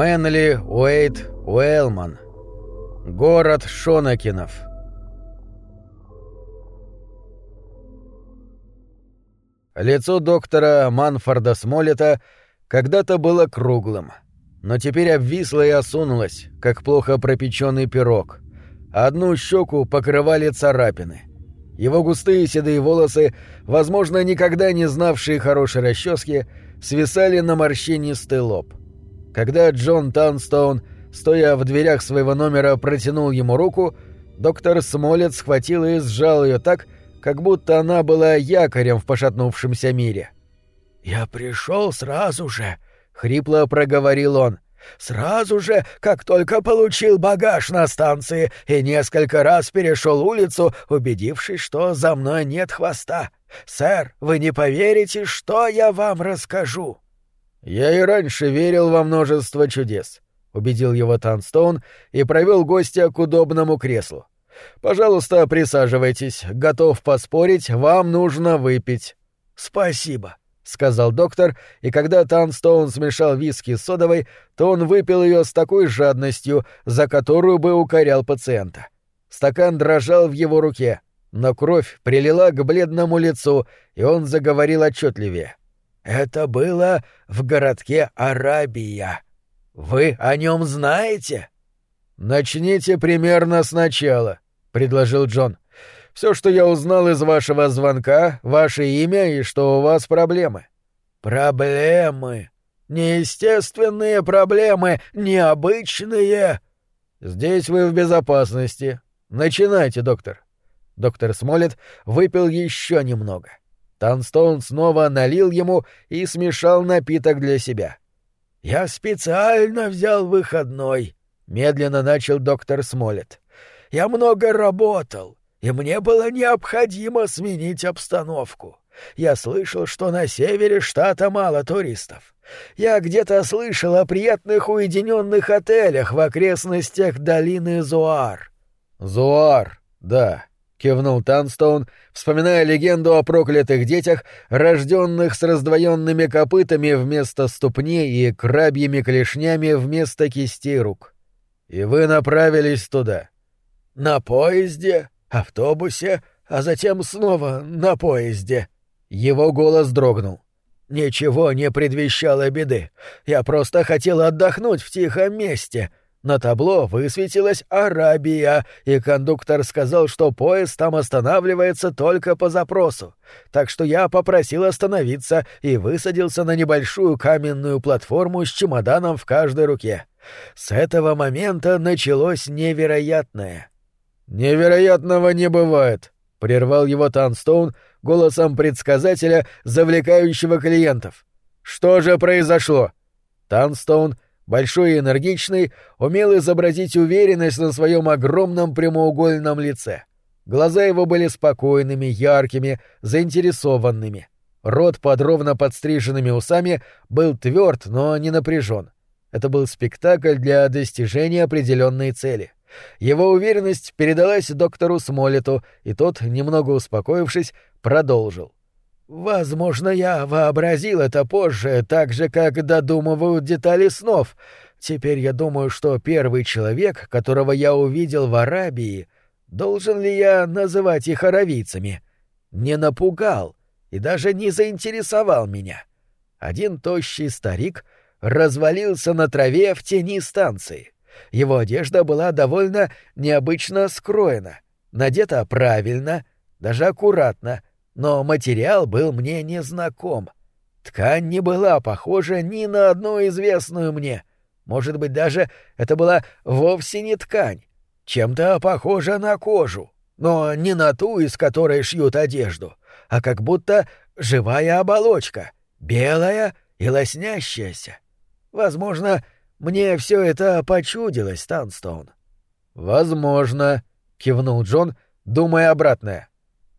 Мэнли Уэйт Уэлман. Город Шонакинов. Лицо доктора Манфорда Смолета когда-то было круглым, но теперь обвисло и осунулось, как плохо пропеченный пирог. Одну щеку покрывали царапины. Его густые седые волосы, возможно, никогда не знавшие хорошей расчески, свисали на морщинистый лоб. Когда Джон Таунстоун, стоя в дверях своего номера, протянул ему руку, доктор Смолет схватил и сжал ее так, как будто она была якорем в пошатнувшемся мире. «Я пришел сразу же», — хрипло проговорил он. «Сразу же, как только получил багаж на станции и несколько раз перешел улицу, убедившись, что за мной нет хвоста. Сэр, вы не поверите, что я вам расскажу». «Я и раньше верил во множество чудес», — убедил его Танстоун и провел гостя к удобному креслу. Пожалуйста, присаживайтесь. Готов поспорить, вам нужно выпить. Спасибо, сказал доктор, и когда Танстоун смешал виски с содовой, то он выпил ее с такой жадностью, за которую бы укорял пациента. Стакан дрожал в его руке, но кровь прилила к бледному лицу, и он заговорил отчетливее. Это было в городке Арабия. Вы о нем знаете? Начните примерно сначала, — предложил Джон. «Все, что я узнал из вашего звонка, ваше имя и что у вас проблемы». «Проблемы? Неестественные проблемы, необычные?» «Здесь вы в безопасности. Начинайте, доктор». Доктор Смолет выпил еще немного. Танстоун снова налил ему и смешал напиток для себя. «Я специально взял выходной», — медленно начал доктор Смолет. Я много работал, и мне было необходимо сменить обстановку. Я слышал, что на севере штата мало туристов. Я где-то слышал о приятных уединенных отелях в окрестностях долины Зуар. Зуар, да, кивнул Танстоун, вспоминая легенду о проклятых детях, рожденных с раздвоенными копытами вместо ступней и крабьими клешнями вместо кистей рук. И вы направились туда. На поезде, автобусе, а затем снова на поезде. Его голос дрогнул. Ничего не предвещало беды. Я просто хотел отдохнуть в тихом месте. На табло высветилась Арабия, и кондуктор сказал, что поезд там останавливается только по запросу. Так что я попросил остановиться и высадился на небольшую каменную платформу с чемоданом в каждой руке. С этого момента началось невероятное. «Невероятного не бывает», — прервал его Танстоун голосом предсказателя, завлекающего клиентов. «Что же произошло?» Танстоун, большой и энергичный, умел изобразить уверенность на своем огромном прямоугольном лице. Глаза его были спокойными, яркими, заинтересованными. Рот под ровно подстриженными усами был тверд, но не напряжен. Это был спектакль для достижения определенной цели. Его уверенность передалась доктору Смолету, и тот, немного успокоившись, продолжил. «Возможно, я вообразил это позже, так же, как додумывают детали снов. Теперь я думаю, что первый человек, которого я увидел в Арабии, должен ли я называть их аравийцами, не напугал и даже не заинтересовал меня. Один тощий старик развалился на траве в тени станции. Его одежда была довольно необычно скроена, надета правильно, даже аккуратно, но материал был мне незнаком. Ткань не была похожа ни на одну известную мне. Может быть, даже это была вовсе не ткань, чем-то похожа на кожу, но не на ту, из которой шьют одежду, а как будто живая оболочка, белая и лоснящаяся. Возможно, мне все это почудилось, Танстоун. Возможно, кивнул Джон, думая обратное.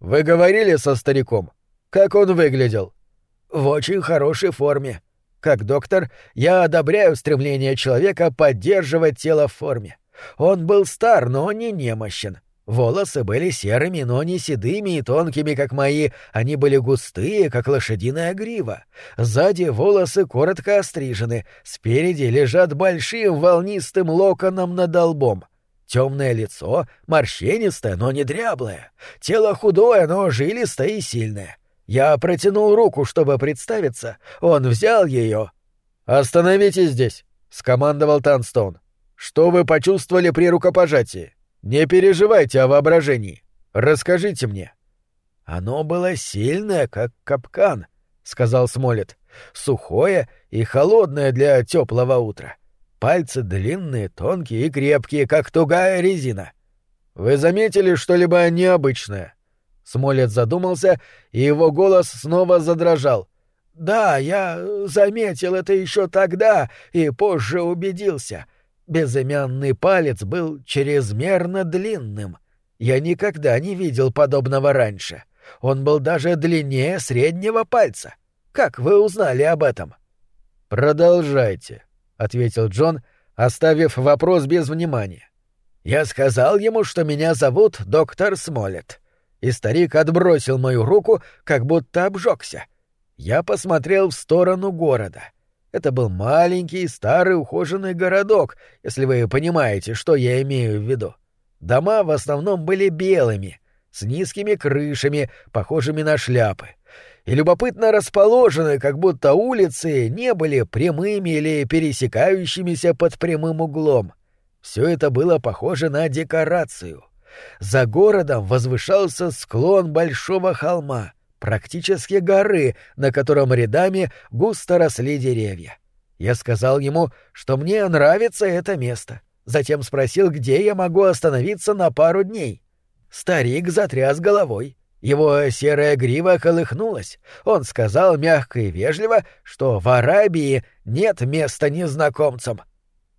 Вы говорили со стариком? Как он выглядел? В очень хорошей форме. Как доктор, я одобряю стремление человека поддерживать тело в форме. Он был стар, но не немощен. Волосы были серыми, но не седыми и тонкими, как мои, они были густые, как лошадиная грива. Сзади волосы коротко острижены, спереди лежат большим волнистым локоном над лбом. Темное лицо, морщинистое, но не дряблое. Тело худое, но жилистое и сильное. Я протянул руку, чтобы представиться. Он взял ее. «Остановитесь здесь», — скомандовал Танстон. «Что вы почувствовали при рукопожатии? Не переживайте о воображении. Расскажите мне». «Оно было сильное, как капкан», — сказал Смолет. «Сухое и холодное для теплого утра. Пальцы длинные, тонкие и крепкие, как тугая резина. Вы заметили что-либо необычное? Смолет задумался, и его голос снова задрожал. Да, я заметил это еще тогда и позже убедился. Безымянный палец был чрезмерно длинным. Я никогда не видел подобного раньше. Он был даже длиннее среднего пальца. Как вы узнали об этом? Продолжайте ответил Джон, оставив вопрос без внимания. Я сказал ему, что меня зовут доктор Смолет. И старик отбросил мою руку, как будто обжегся. Я посмотрел в сторону города. Это был маленький, старый, ухоженный городок, если вы понимаете, что я имею в виду. Дома в основном были белыми, с низкими крышами, похожими на шляпы и любопытно расположены, как будто улицы не были прямыми или пересекающимися под прямым углом. Все это было похоже на декорацию. За городом возвышался склон большого холма, практически горы, на котором рядами густо росли деревья. Я сказал ему, что мне нравится это место. Затем спросил, где я могу остановиться на пару дней. Старик затряс головой. Его серая грива колыхнулась. Он сказал мягко и вежливо, что в Арабии нет места незнакомцам.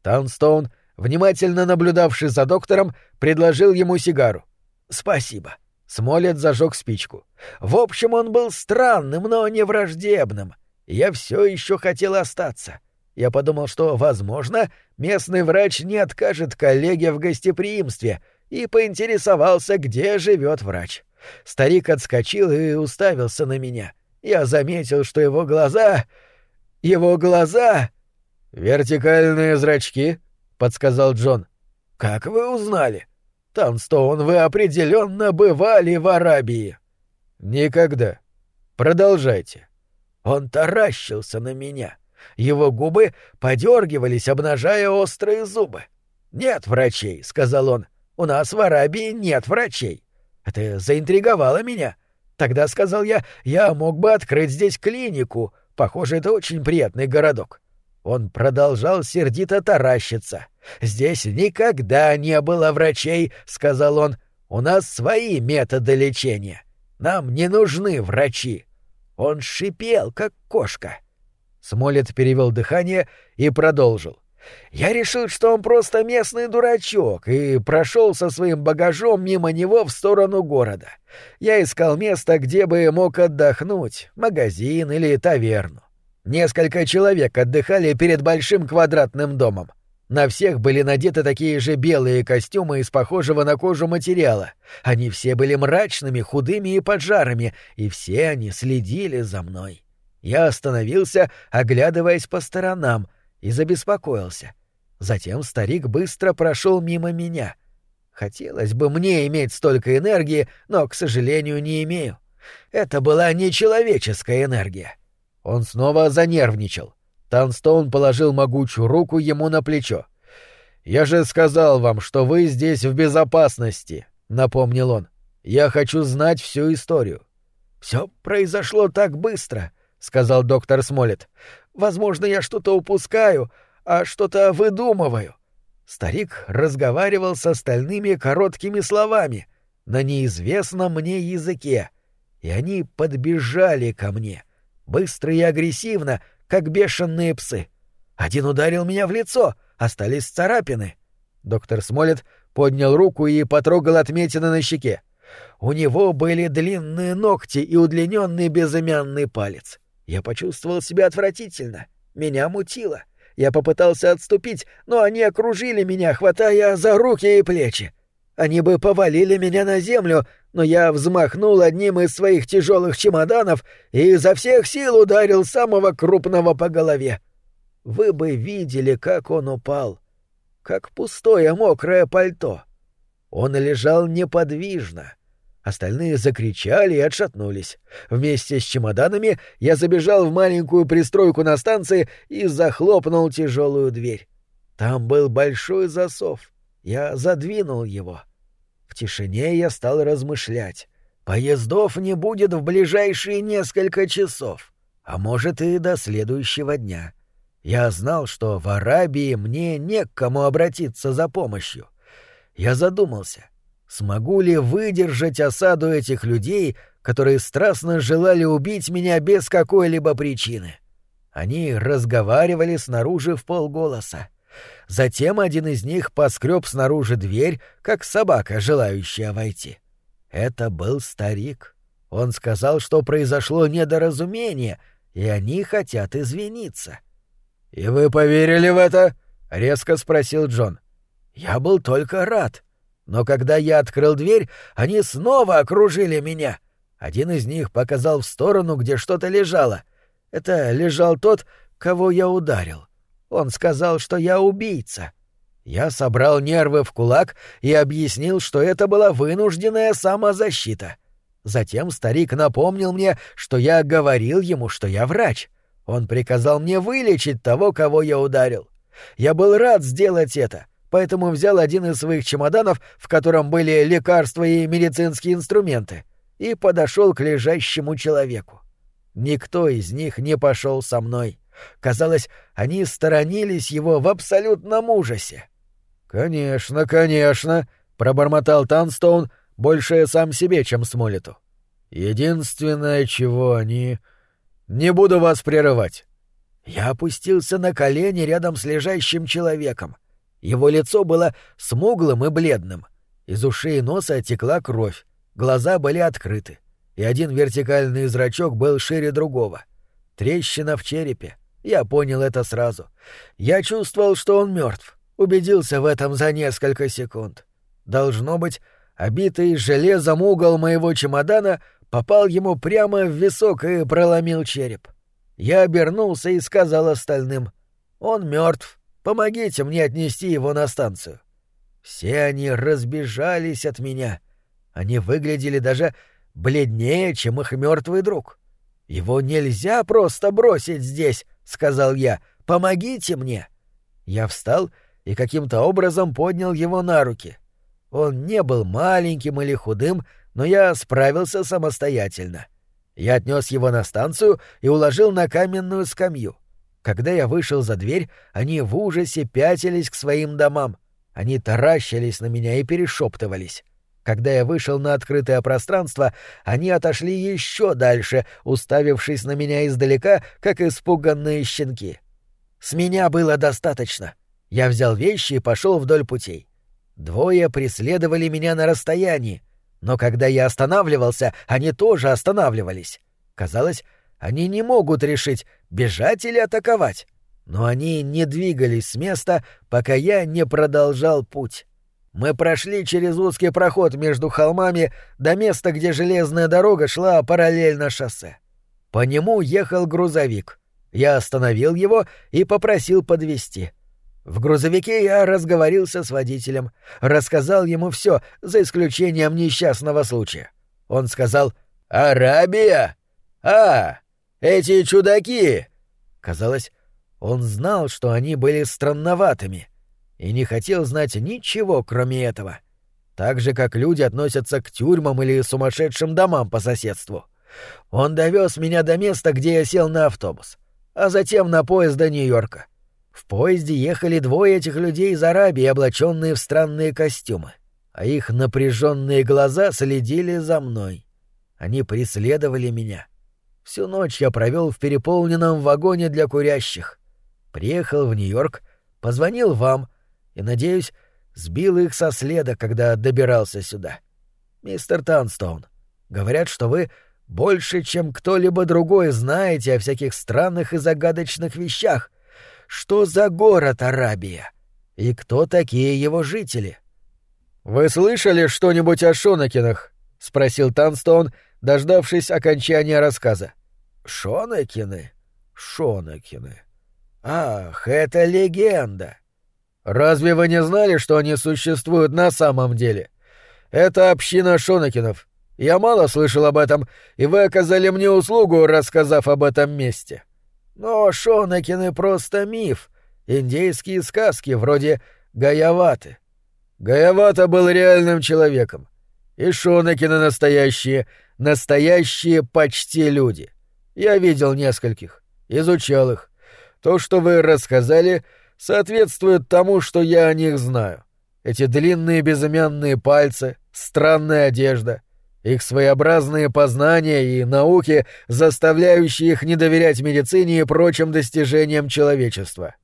Таунстоун, внимательно наблюдавший за доктором, предложил ему сигару. «Спасибо». Смолет зажег спичку. В общем, он был странным, но не враждебным. Я все еще хотел остаться. Я подумал, что, возможно, местный врач не откажет коллеге в гостеприимстве, и поинтересовался, где живет врач. Старик отскочил и уставился на меня. Я заметил, что его глаза... Его глаза... «Вертикальные зрачки», — подсказал Джон. «Как вы узнали? Танстоун, вы определенно бывали в Арабии». «Никогда. Продолжайте». Он таращился на меня. Его губы подергивались, обнажая острые зубы. «Нет врачей», — сказал он. «У нас в Арабии нет врачей. Это заинтриговало меня. Тогда, сказал я, я мог бы открыть здесь клинику. Похоже, это очень приятный городок. Он продолжал сердито таращиться. «Здесь никогда не было врачей», — сказал он. «У нас свои методы лечения. Нам не нужны врачи». Он шипел, как кошка. Смолет перевел дыхание и продолжил. Я решил, что он просто местный дурачок, и прошел со своим багажом мимо него в сторону города. Я искал место, где бы мог отдохнуть, магазин или таверну. Несколько человек отдыхали перед большим квадратным домом. На всех были надеты такие же белые костюмы из похожего на кожу материала. Они все были мрачными, худыми и поджарами, и все они следили за мной. Я остановился, оглядываясь по сторонам — и забеспокоился. Затем старик быстро прошел мимо меня. Хотелось бы мне иметь столько энергии, но, к сожалению, не имею. Это была нечеловеческая энергия. Он снова занервничал. Танстоун положил могучую руку ему на плечо. «Я же сказал вам, что вы здесь в безопасности», — напомнил он. «Я хочу знать всю историю». «Все произошло так быстро», — сказал доктор Смолет. Возможно, я что-то упускаю, а что-то выдумываю. Старик разговаривал с остальными короткими словами на неизвестном мне языке, и они подбежали ко мне, быстро и агрессивно, как бешеные псы. Один ударил меня в лицо, остались царапины. Доктор Смолет поднял руку и потрогал отметины на щеке. У него были длинные ногти и удлиненный безымянный палец. Я почувствовал себя отвратительно. Меня мутило. Я попытался отступить, но они окружили меня, хватая за руки и плечи. Они бы повалили меня на землю, но я взмахнул одним из своих тяжелых чемоданов и изо всех сил ударил самого крупного по голове. Вы бы видели, как он упал. Как пустое мокрое пальто. Он лежал неподвижно. Остальные закричали и отшатнулись. Вместе с чемоданами я забежал в маленькую пристройку на станции и захлопнул тяжелую дверь. Там был большой засов. Я задвинул его. В тишине я стал размышлять. Поездов не будет в ближайшие несколько часов, а может и до следующего дня. Я знал, что в Арабии мне не к кому обратиться за помощью. Я задумался, смогу ли выдержать осаду этих людей, которые страстно желали убить меня без какой-либо причины. Они разговаривали снаружи в полголоса. Затем один из них поскреб снаружи дверь, как собака, желающая войти. Это был старик. Он сказал, что произошло недоразумение, и они хотят извиниться. «И вы поверили в это?» — резко спросил Джон. «Я был только рад. Но когда я открыл дверь, они снова окружили меня. Один из них показал в сторону, где что-то лежало. Это лежал тот, кого я ударил. Он сказал, что я убийца. Я собрал нервы в кулак и объяснил, что это была вынужденная самозащита. Затем старик напомнил мне, что я говорил ему, что я врач. Он приказал мне вылечить того, кого я ударил. Я был рад сделать это, поэтому взял один из своих чемоданов, в котором были лекарства и медицинские инструменты, и подошел к лежащему человеку. Никто из них не пошел со мной. Казалось, они сторонились его в абсолютном ужасе. «Конечно, конечно», — пробормотал Танстоун, больше сам себе, чем Смолету. «Единственное, чего они...» «Не буду вас прерывать». Я опустился на колени рядом с лежащим человеком. Его лицо было смуглым и бледным. Из ушей и носа текла кровь, глаза были открыты, и один вертикальный зрачок был шире другого. Трещина в черепе, я понял это сразу. Я чувствовал, что он мертв. Убедился в этом за несколько секунд. Должно быть, обитый железом угол моего чемодана попал ему прямо в висок и проломил череп. Я обернулся и сказал остальным. «Он мертв. Помогите мне отнести его на станцию». Все они разбежались от меня. Они выглядели даже бледнее, чем их мертвый друг. Его нельзя просто бросить здесь, — сказал я. «Помогите мне!» Я встал и каким-то образом поднял его на руки. Он не был маленьким или худым, но я справился самостоятельно. Я отнес его на станцию и уложил на каменную скамью. Когда я вышел за дверь, они в ужасе пятились к своим домам. Они таращились на меня и перешептывались. Когда я вышел на открытое пространство, они отошли еще дальше, уставившись на меня издалека, как испуганные щенки. С меня было достаточно. Я взял вещи и пошел вдоль путей. Двое преследовали меня на расстоянии, но когда я останавливался, они тоже останавливались. Казалось, они не могут решить, бежать или атаковать. Но они не двигались с места, пока я не продолжал путь. Мы прошли через узкий проход между холмами до места, где железная дорога шла параллельно шоссе. По нему ехал грузовик. Я остановил его и попросил подвезти. В грузовике я разговорился с водителем, рассказал ему все, за исключением несчастного случая. Он сказал «Арабия? А, эти чудаки!» Казалось, он знал, что они были странноватыми — и не хотел знать ничего, кроме этого. Так же, как люди относятся к тюрьмам или сумасшедшим домам по соседству. Он довез меня до места, где я сел на автобус, а затем на поезд до Нью-Йорка. В поезде ехали двое этих людей из Арабии, облаченные в странные костюмы, а их напряженные глаза следили за мной. Они преследовали меня. Всю ночь я провел в переполненном вагоне для курящих. Приехал в Нью-Йорк, позвонил вам, и, надеюсь, сбил их со следа, когда добирался сюда. Мистер Танстоун, говорят, что вы больше, чем кто-либо другой, знаете о всяких странных и загадочных вещах. Что за город Арабия? И кто такие его жители? «Вы слышали что-нибудь о Шонакинах?» — спросил Танстоун, дождавшись окончания рассказа. «Шонакины? Шонакины. Ах, это легенда!» «Разве вы не знали, что они существуют на самом деле? Это община Шонакинов. Я мало слышал об этом, и вы оказали мне услугу, рассказав об этом месте». «Но Шонакины просто миф, индейские сказки вроде Гаяваты». Гаявата был реальным человеком. И Шонакины настоящие, настоящие почти люди. Я видел нескольких, изучал их. То, что вы рассказали, соответствует тому, что я о них знаю. Эти длинные безымянные пальцы, странная одежда, их своеобразные познания и науки, заставляющие их не доверять медицине и прочим достижениям человечества.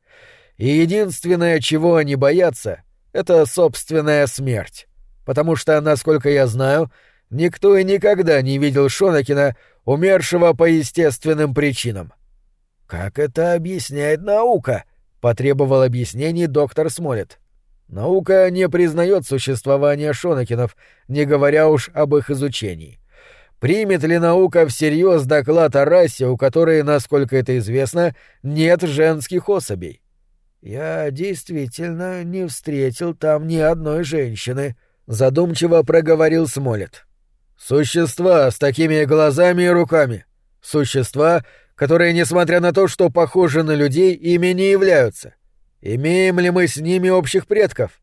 И единственное, чего они боятся, это собственная смерть. Потому что, насколько я знаю, никто и никогда не видел Шонакина, умершего по естественным причинам. «Как это объясняет наука?» — потребовал объяснений доктор Смолет. «Наука не признает существование Шонакинов, не говоря уж об их изучении. Примет ли наука всерьез доклад о расе, у которой, насколько это известно, нет женских особей? «Я действительно не встретил там ни одной женщины», — задумчиво проговорил Смолет. «Существа с такими глазами и руками. Существа, которые, несмотря на то, что похожи на людей, ими не являются. Имеем ли мы с ними общих предков?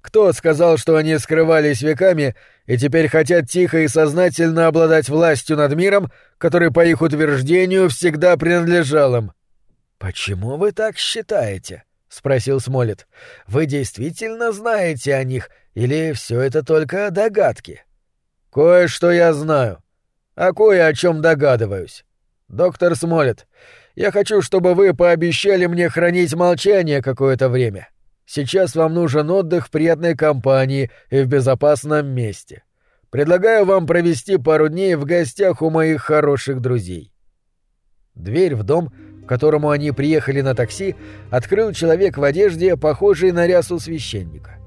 Кто сказал, что они скрывались веками и теперь хотят тихо и сознательно обладать властью над миром, который, по их утверждению, всегда принадлежал им?» «Почему вы так считаете?» — спросил Смолет. «Вы действительно знаете о них, или все это только догадки?» «Кое-что я знаю, а кое о чем догадываюсь. Доктор Смолет, я хочу, чтобы вы пообещали мне хранить молчание какое-то время. Сейчас вам нужен отдых в приятной компании и в безопасном месте. Предлагаю вам провести пару дней в гостях у моих хороших друзей». Дверь в дом — которому они приехали на такси, открыл человек в одежде, похожей на рясу священника.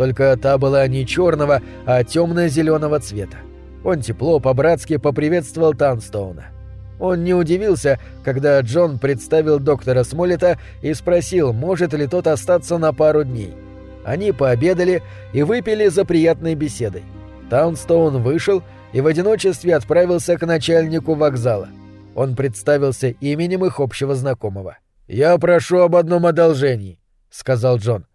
Только та была не черного, а темно-зеленого цвета. Он тепло, по-братски поприветствовал Танстоуна. Он не удивился, когда Джон представил доктора Смолета и спросил, может ли тот остаться на пару дней. Они пообедали и выпили за приятной беседой. Таунстоун вышел и в одиночестве отправился к начальнику вокзала. Он представился именем их общего знакомого. «Я прошу об одном одолжении», — сказал Джон.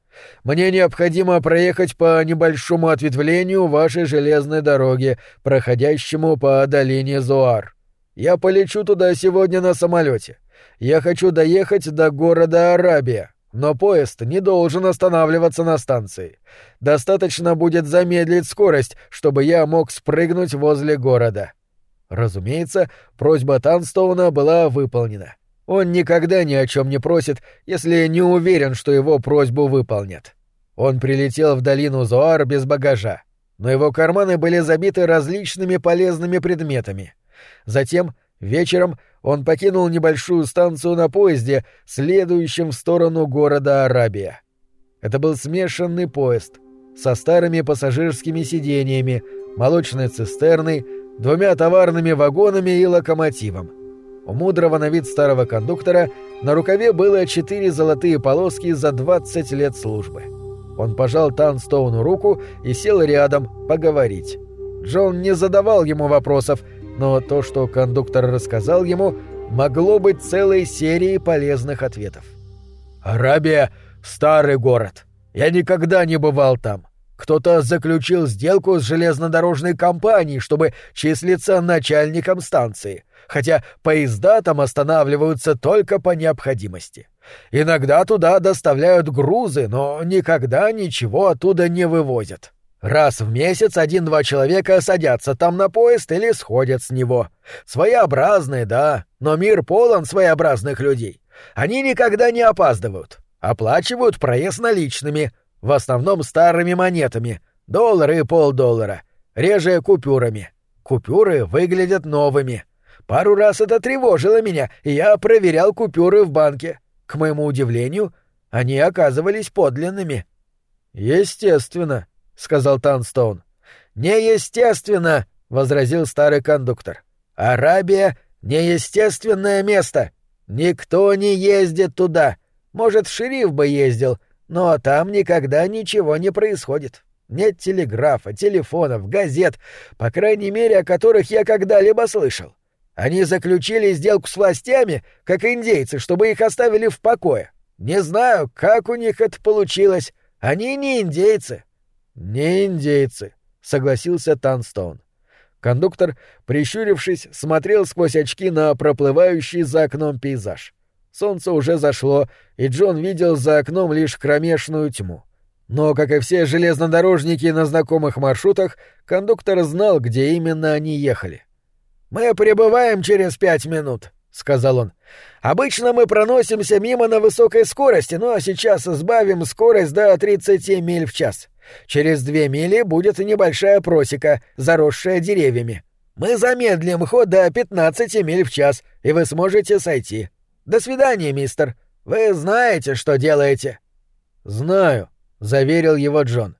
«Мне необходимо проехать по небольшому ответвлению вашей железной дороги, проходящему по долине Зуар. Я полечу туда сегодня на самолете. Я хочу доехать до города Арабия, но поезд не должен останавливаться на станции. Достаточно будет замедлить скорость, чтобы я мог спрыгнуть возле города. Разумеется, просьба Танстоуна была выполнена. Он никогда ни о чем не просит, если не уверен, что его просьбу выполнят. Он прилетел в долину Зоар без багажа, но его карманы были забиты различными полезными предметами. Затем, вечером, он покинул небольшую станцию на поезде, следующем в сторону города Арабия. Это был смешанный поезд со старыми пассажирскими сидениями, молочной цистерной, двумя товарными вагонами и локомотивом. У мудрого на вид старого кондуктора на рукаве было четыре золотые полоски за 20 лет службы. Он пожал Танстоуну руку и сел рядом поговорить. Джон не задавал ему вопросов, но то, что кондуктор рассказал ему, могло быть целой серией полезных ответов. «Арабия — старый город. Я никогда не бывал там. Кто-то заключил сделку с железнодорожной компанией, чтобы числиться начальником станции, хотя поезда там останавливаются только по необходимости. Иногда туда доставляют грузы, но никогда ничего оттуда не вывозят. Раз в месяц один-два человека садятся там на поезд или сходят с него. Своеобразные, да, но мир полон своеобразных людей. Они никогда не опаздывают. Оплачивают проезд наличными — в основном старыми монетами, доллары и полдоллара, реже купюрами. Купюры выглядят новыми. Пару раз это тревожило меня, и я проверял купюры в банке. К моему удивлению, они оказывались подлинными. Естественно, сказал Танстоун. Неестественно, возразил старый кондуктор. Арабия — неестественное место. Никто не ездит туда. Может, шериф бы ездил, но там никогда ничего не происходит. Нет телеграфа, телефонов, газет, по крайней мере, о которых я когда-либо слышал. Они заключили сделку с властями, как индейцы, чтобы их оставили в покое. Не знаю, как у них это получилось. Они не индейцы. Не индейцы, согласился Танстоун. Кондуктор, прищурившись, смотрел сквозь очки на проплывающий за окном пейзаж. Солнце уже зашло, и Джон видел за окном лишь кромешную тьму. Но, как и все железнодорожники на знакомых маршрутах, кондуктор знал, где именно они ехали. «Мы прибываем через пять минут», — сказал он. «Обычно мы проносимся мимо на высокой скорости, но сейчас сбавим скорость до 30 миль в час. Через две мили будет небольшая просека, заросшая деревьями. Мы замедлим ход до 15 миль в час, и вы сможете сойти. До свидания, мистер. Вы знаете, что делаете. Знаю, заверил его Джон.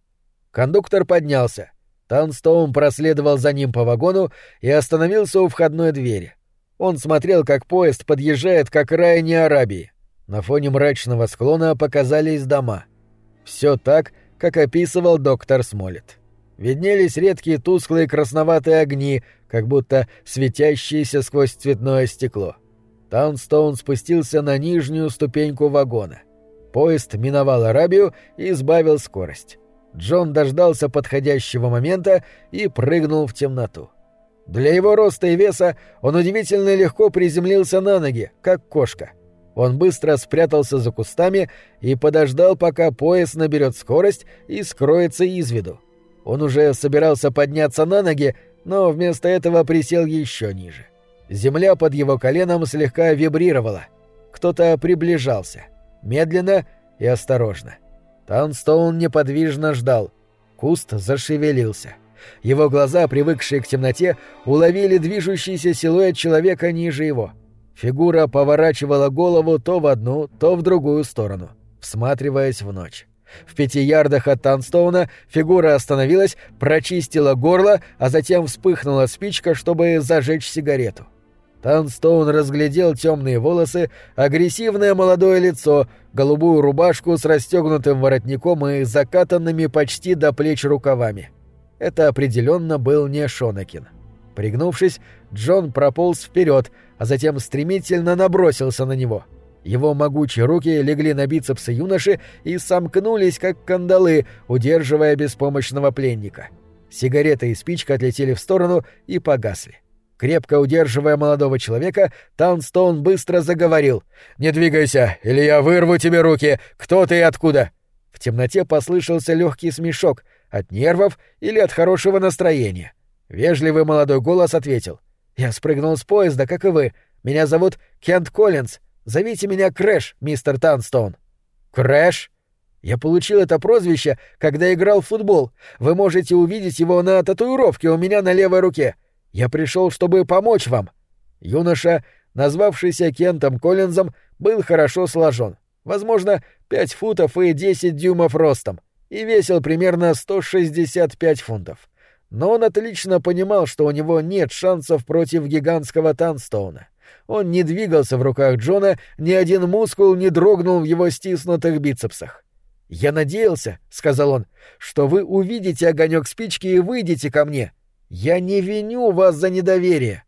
Кондуктор поднялся. Танстоун проследовал за ним по вагону и остановился у входной двери. Он смотрел, как поезд подъезжает к окраине Арабии. На фоне мрачного склона показались дома. Все так, как описывал доктор Смолет. Виднелись редкие тусклые красноватые огни, как будто светящиеся сквозь цветное стекло. Таунстоун спустился на нижнюю ступеньку вагона. Поезд миновал Арабию и сбавил скорость. Джон дождался подходящего момента и прыгнул в темноту. Для его роста и веса он удивительно легко приземлился на ноги, как кошка — он быстро спрятался за кустами и подождал, пока поезд наберет скорость и скроется из виду. Он уже собирался подняться на ноги, но вместо этого присел еще ниже. Земля под его коленом слегка вибрировала. Кто-то приближался. Медленно и осторожно. Таунстоун неподвижно ждал. Куст зашевелился. Его глаза, привыкшие к темноте, уловили движущийся силуэт человека ниже его — Фигура поворачивала голову то в одну, то в другую сторону, всматриваясь в ночь. В пяти ярдах от Танстоуна фигура остановилась, прочистила горло, а затем вспыхнула спичка, чтобы зажечь сигарету. Танстоун разглядел темные волосы, агрессивное молодое лицо, голубую рубашку с расстегнутым воротником и закатанными почти до плеч рукавами. Это определенно был не Шонакин. Пригнувшись, Джон прополз вперед, а затем стремительно набросился на него. Его могучие руки легли на бицепсы юноши и сомкнулись, как кандалы, удерживая беспомощного пленника. Сигарета и спичка отлетели в сторону и погасли. Крепко удерживая молодого человека, Таунстоун быстро заговорил. «Не двигайся, или я вырву тебе руки! Кто ты и откуда?» В темноте послышался легкий смешок от нервов или от хорошего настроения. Вежливый молодой голос ответил. «Я спрыгнул с поезда, как и вы. Меня зовут Кент Коллинз. Зовите меня Крэш, мистер Танстоун». «Крэш?» Я получил это прозвище, когда играл в футбол. Вы можете увидеть его на татуировке у меня на левой руке. Я пришел, чтобы помочь вам. Юноша, назвавшийся Кентом Коллинзом, был хорошо сложен. Возможно, 5 футов и 10 дюймов ростом. И весил примерно 165 фунтов но он отлично понимал, что у него нет шансов против гигантского Танстоуна. Он не двигался в руках Джона, ни один мускул не дрогнул в его стиснутых бицепсах. «Я надеялся», — сказал он, — «что вы увидите огонек спички и выйдете ко мне. Я не виню вас за недоверие».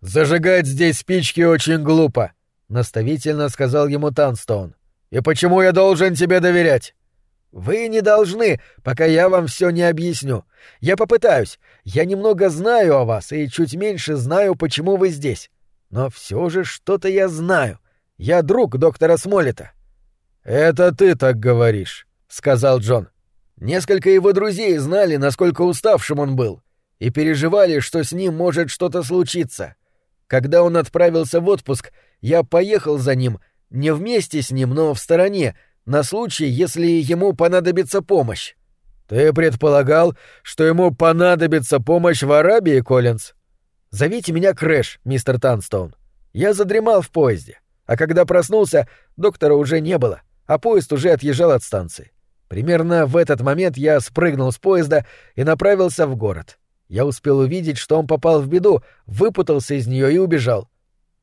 «Зажигать здесь спички очень глупо», — наставительно сказал ему Танстоун. «И почему я должен тебе доверять?» «Вы не должны, пока я вам все не объясню. Я попытаюсь. Я немного знаю о вас и чуть меньше знаю, почему вы здесь. Но все же что-то я знаю. Я друг доктора Смолета». «Это ты так говоришь», — сказал Джон. Несколько его друзей знали, насколько уставшим он был, и переживали, что с ним может что-то случиться. Когда он отправился в отпуск, я поехал за ним, не вместе с ним, но в стороне, — на случай, если ему понадобится помощь. Ты предполагал, что ему понадобится помощь в Арабии, Коллинз? Зовите меня Крэш, мистер Танстоун. Я задремал в поезде, а когда проснулся, доктора уже не было, а поезд уже отъезжал от станции. Примерно в этот момент я спрыгнул с поезда и направился в город. Я успел увидеть, что он попал в беду, выпутался из нее и убежал.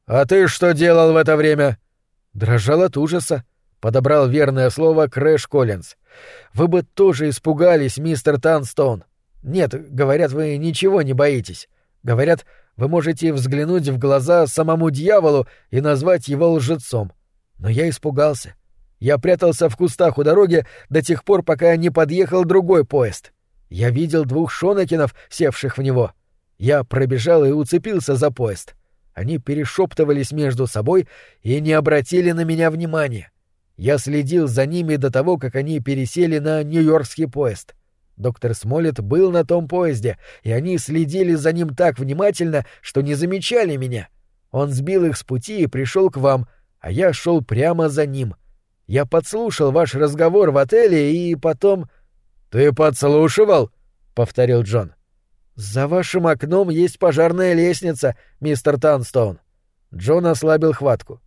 «А ты что делал в это время?» Дрожал от ужаса. Подобрал верное слово Крэш Коллинз. «Вы бы тоже испугались, мистер Танстоун. Нет, говорят, вы ничего не боитесь. Говорят, вы можете взглянуть в глаза самому дьяволу и назвать его лжецом. Но я испугался. Я прятался в кустах у дороги до тех пор, пока не подъехал другой поезд. Я видел двух шонакинов, севших в него. Я пробежал и уцепился за поезд. Они перешептывались между собой и не обратили на меня внимания. Я следил за ними до того, как они пересели на Нью-Йоркский поезд. Доктор Смолет был на том поезде, и они следили за ним так внимательно, что не замечали меня. Он сбил их с пути и пришел к вам, а я шел прямо за ним. Я подслушал ваш разговор в отеле и потом... «Ты подслушивал?» — повторил Джон. «За вашим окном есть пожарная лестница, мистер Танстоун». Джон ослабил хватку.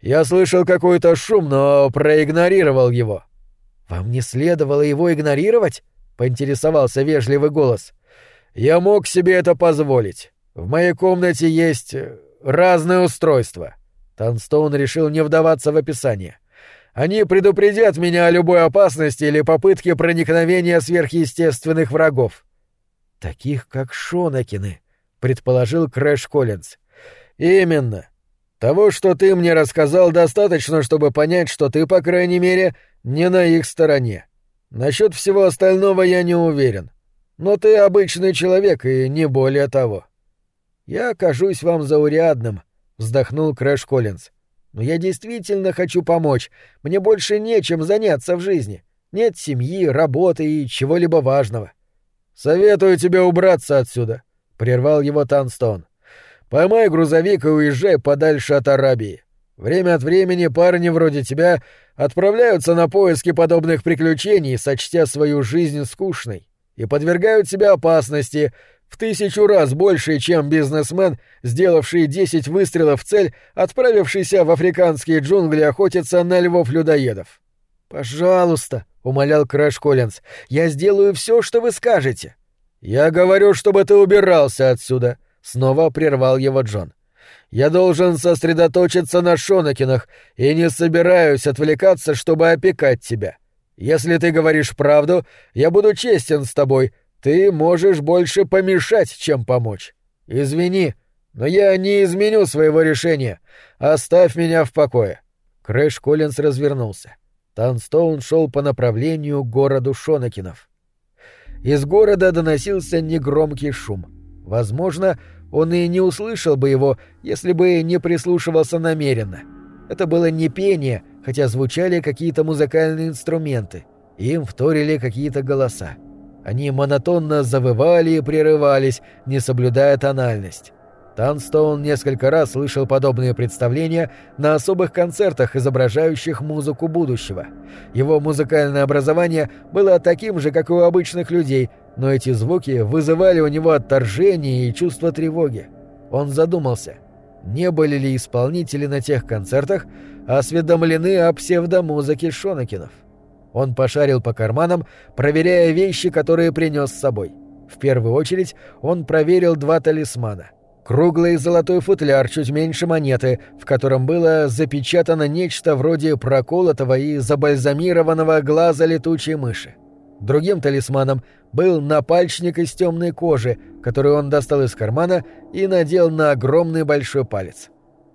«Я слышал какой-то шум, но проигнорировал его». «Вам не следовало его игнорировать?» — поинтересовался вежливый голос. «Я мог себе это позволить. В моей комнате есть э, разные устройства». Танстоун решил не вдаваться в описание. Они предупредят меня о любой опасности или попытке проникновения сверхъестественных врагов. Таких, как Шонакины, предположил Крэш Коллинз. Именно. Того, что ты мне рассказал, достаточно, чтобы понять, что ты, по крайней мере, не на их стороне. Насчет всего остального я не уверен. Но ты обычный человек и не более того. Я кажусь вам заурядным, вздохнул Крэш Коллинз. Но я действительно хочу помочь. Мне больше нечем заняться в жизни. Нет семьи, работы и чего-либо важного. Советую тебе убраться отсюда, прервал его Танстон. Поймай грузовик и уезжай подальше от Арабии. Время от времени парни вроде тебя отправляются на поиски подобных приключений, сочтя свою жизнь скучной, и подвергают себя опасности, в тысячу раз больше, чем бизнесмен, сделавший десять выстрелов в цель, отправившийся в африканские джунгли охотиться на львов-людоедов. «Пожалуйста», — умолял Крэш Коллинз, — «я сделаю все, что вы скажете». «Я говорю, чтобы ты убирался отсюда», — снова прервал его Джон. «Я должен сосредоточиться на Шонакинах и не собираюсь отвлекаться, чтобы опекать тебя. Если ты говоришь правду, я буду честен с тобой, ты можешь больше помешать, чем помочь. Извини, но я не изменю своего решения. Оставь меня в покое. Крэш Коллинз развернулся. Танстоун шел по направлению к городу Шонакинов. Из города доносился негромкий шум. Возможно, он и не услышал бы его, если бы не прислушивался намеренно. Это было не пение, хотя звучали какие-то музыкальные инструменты. Им вторили какие-то голоса. Они монотонно завывали и прерывались, не соблюдая тональность. Танстоун несколько раз слышал подобные представления на особых концертах, изображающих музыку будущего. Его музыкальное образование было таким же, как у обычных людей, но эти звуки вызывали у него отторжение и чувство тревоги. Он задумался, не были ли исполнители на тех концертах осведомлены о псевдомузыке Шонакинов. Он пошарил по карманам, проверяя вещи, которые принес с собой. В первую очередь он проверил два талисмана. Круглый золотой футляр чуть меньше монеты, в котором было запечатано нечто вроде проколотого и забальзамированного глаза летучей мыши. Другим талисманом был напальчник из темной кожи, который он достал из кармана и надел на огромный большой палец.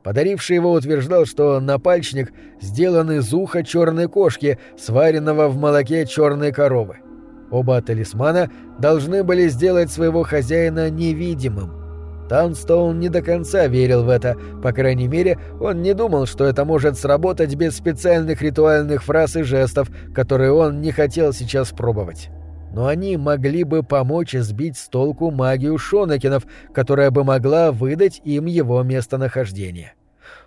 Подаривший его утверждал, что напальчник сделан из уха черной кошки, сваренного в молоке черной коровы. Оба талисмана должны были сделать своего хозяина невидимым. Таунстоун не до конца верил в это, по крайней мере, он не думал, что это может сработать без специальных ритуальных фраз и жестов, которые он не хотел сейчас пробовать но они могли бы помочь сбить с толку магию Шонакинов, которая бы могла выдать им его местонахождение.